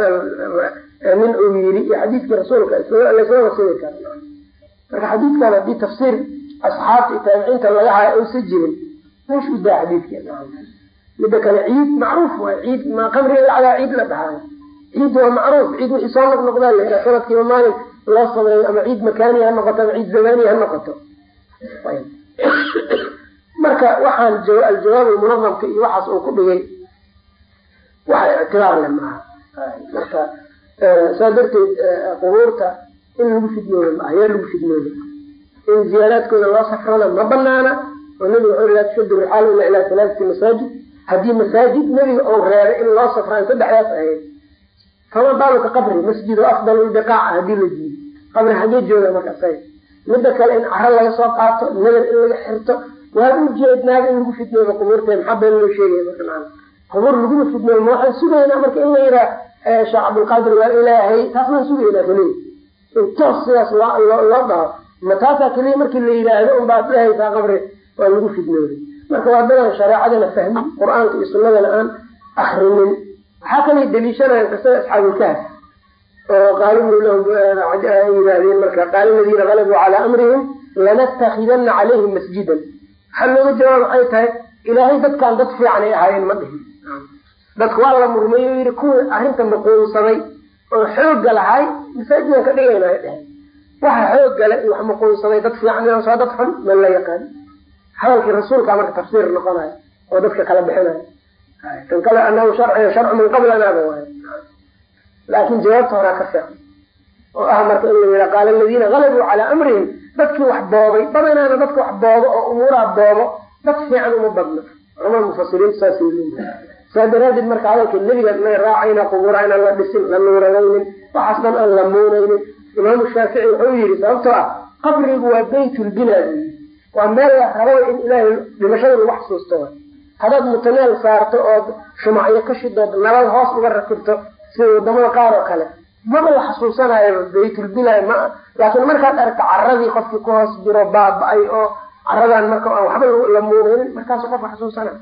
nin uu yiri iyo xadiidkii rasuulka laysma wasili kara. Marka xadiidkan haddii tafsiir asxaabta iyo taabiciinta laga hayo uusa jirin meesha u daa xadiidka mida kale ciid macruuf waay. Ciid ma qamriga lacdaa ciid la dhahaayo ciid waa macruuf. Ciid wixii soo noqnoqdaa la sanadkiiba maalin loo sameeyo ama ciid makaaniya ha noqoto ama ciid zamaniya ha noqoto. Marka waxaan aljawaab almunadamka iyo waxaas uu ku dhigay waxa ictibaar le maaha. Marka saa darteed qubuurta in lagu fidnooda maaha yaa lagu fidnooda in ziyaaraadkooda loo safrana ma banaana oo nabiga wuxuu laa tushadu rixaalu ila ilaa talaatati masaajid. Haddii masaajid nebiga ou reebay in loo safraan saddexdaas ahayd fama baaluka qabri masjidu afdal lbiqaaca haddii la diido qabri xagee jooga marka isaga mida kale in caro laga soo qaato nadar in laga xirto waan u jeednaaba in lagu fidnooba qubuurtee maxaa been loo sheegaya marka maan qubuur laguma fidnooba ma waxaan sugaynaa marka in la yihaa sheekh cabdilqaadir waa ilaahay. Taas waan sugaynaa keliya in toos sidaas loo dhaho ma taasaa keliya markii la yidhaahdo un baad dhahaysaa qabri waa lagu fidnoobay marka waa dadan shareecadana fahmin qur'aanka iyo sunnadana aan akrinin waxaa kalay daliishanayaan qisada asxaabulkahf oo qaalibnu lahum ay yidhaahdeen marka qaala aladiina calaa amrihim lanattakidana calayhim masjidan. Waxaa looga jawaab waxay tahay ilaahay dadkan dad fiican ay ahaayeen ma dhihin. Dadka waa la murmayo yidhi kuwii arrinta maquunsaday oo xoogga lahay masaajidaan ka dhigayna ay dheheen waxa xooggale iyo wax maquunsaday dad fiican soo dad xun man la yaqaan. Hadalkii rasuulkaa marka tafsiir noqonayo oo dadka kala bixinayo tan kale anahu sharci sharcu min qablanaaba waay laakin jawaabta horaa ka fiican. Oo ah marka in la yidhaa qaala aladiina galabuu calaa amrihim. Dadkii wax boobay badanaana dadka wax boobo oo umuuraha boobo dad fiican uma badno culamada mufasiriinta saasay leeyihiin saa daraadeed marka hadalka nebiga inaga raacayna qubuura inaan la dhisin la nuuranaynin waxaas dhan aan la muunaynin imaamu shaafici wuxuu yidhi sababtoo ah qabrigu waa baytulbilaad waa meel la rabo in ilaahay dhimashada lagu xasuusto hadaad mutaneel saarto ood shumacyo ka shidood nabad hoos uga rakibto sida waddamada qaar oo kale maba la xasuusanayo baytulbilaa ma laakiin markaad aragto caradii qofkii ku hoos jiro baaba-ay oo caradan marka waxba la muurinin markaasu qofka xasuusana.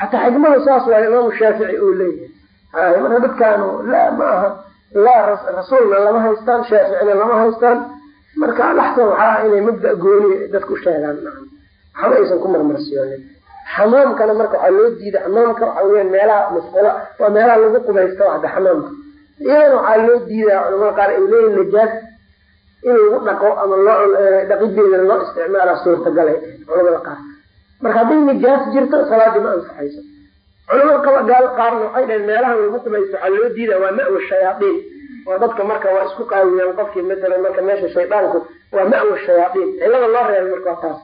Xataa xikmada saas waa imaamu shaafici uu leeyahay. Dadkaanu la ma aha laa rasuulna lama haystaan shaaficina lama haystaan. Marka laxsan waxaa inay mabda gooni dadku sheegaan. Waxba aysan ku marmarsiyoonin xamaamkana marka waxaa loo diiday xamaamka waxa weyan meelaha masqulo waa meelaha lagu qubaysto hadda xamaamka. Iyadana waxaa loo diidaa culamada qaar ay leeyihiin najaas in lagu dhaqo ama loo dhaqideeda loo isticmaala suurtagalay culamada qaar. Marka hadday najaas jirto salaadii ma ansaxayso culamada qaba gaal qaarna waxay dhaheen meelaha lagu qubaysto waxaa loo diidaa waa ma'wa shayaaiin oo dadka marka waa isku qaawiyaan qofkii masalan marka meesha shaydaanku waa ma'wa shayaaiin cilada loo reebay marka waa taas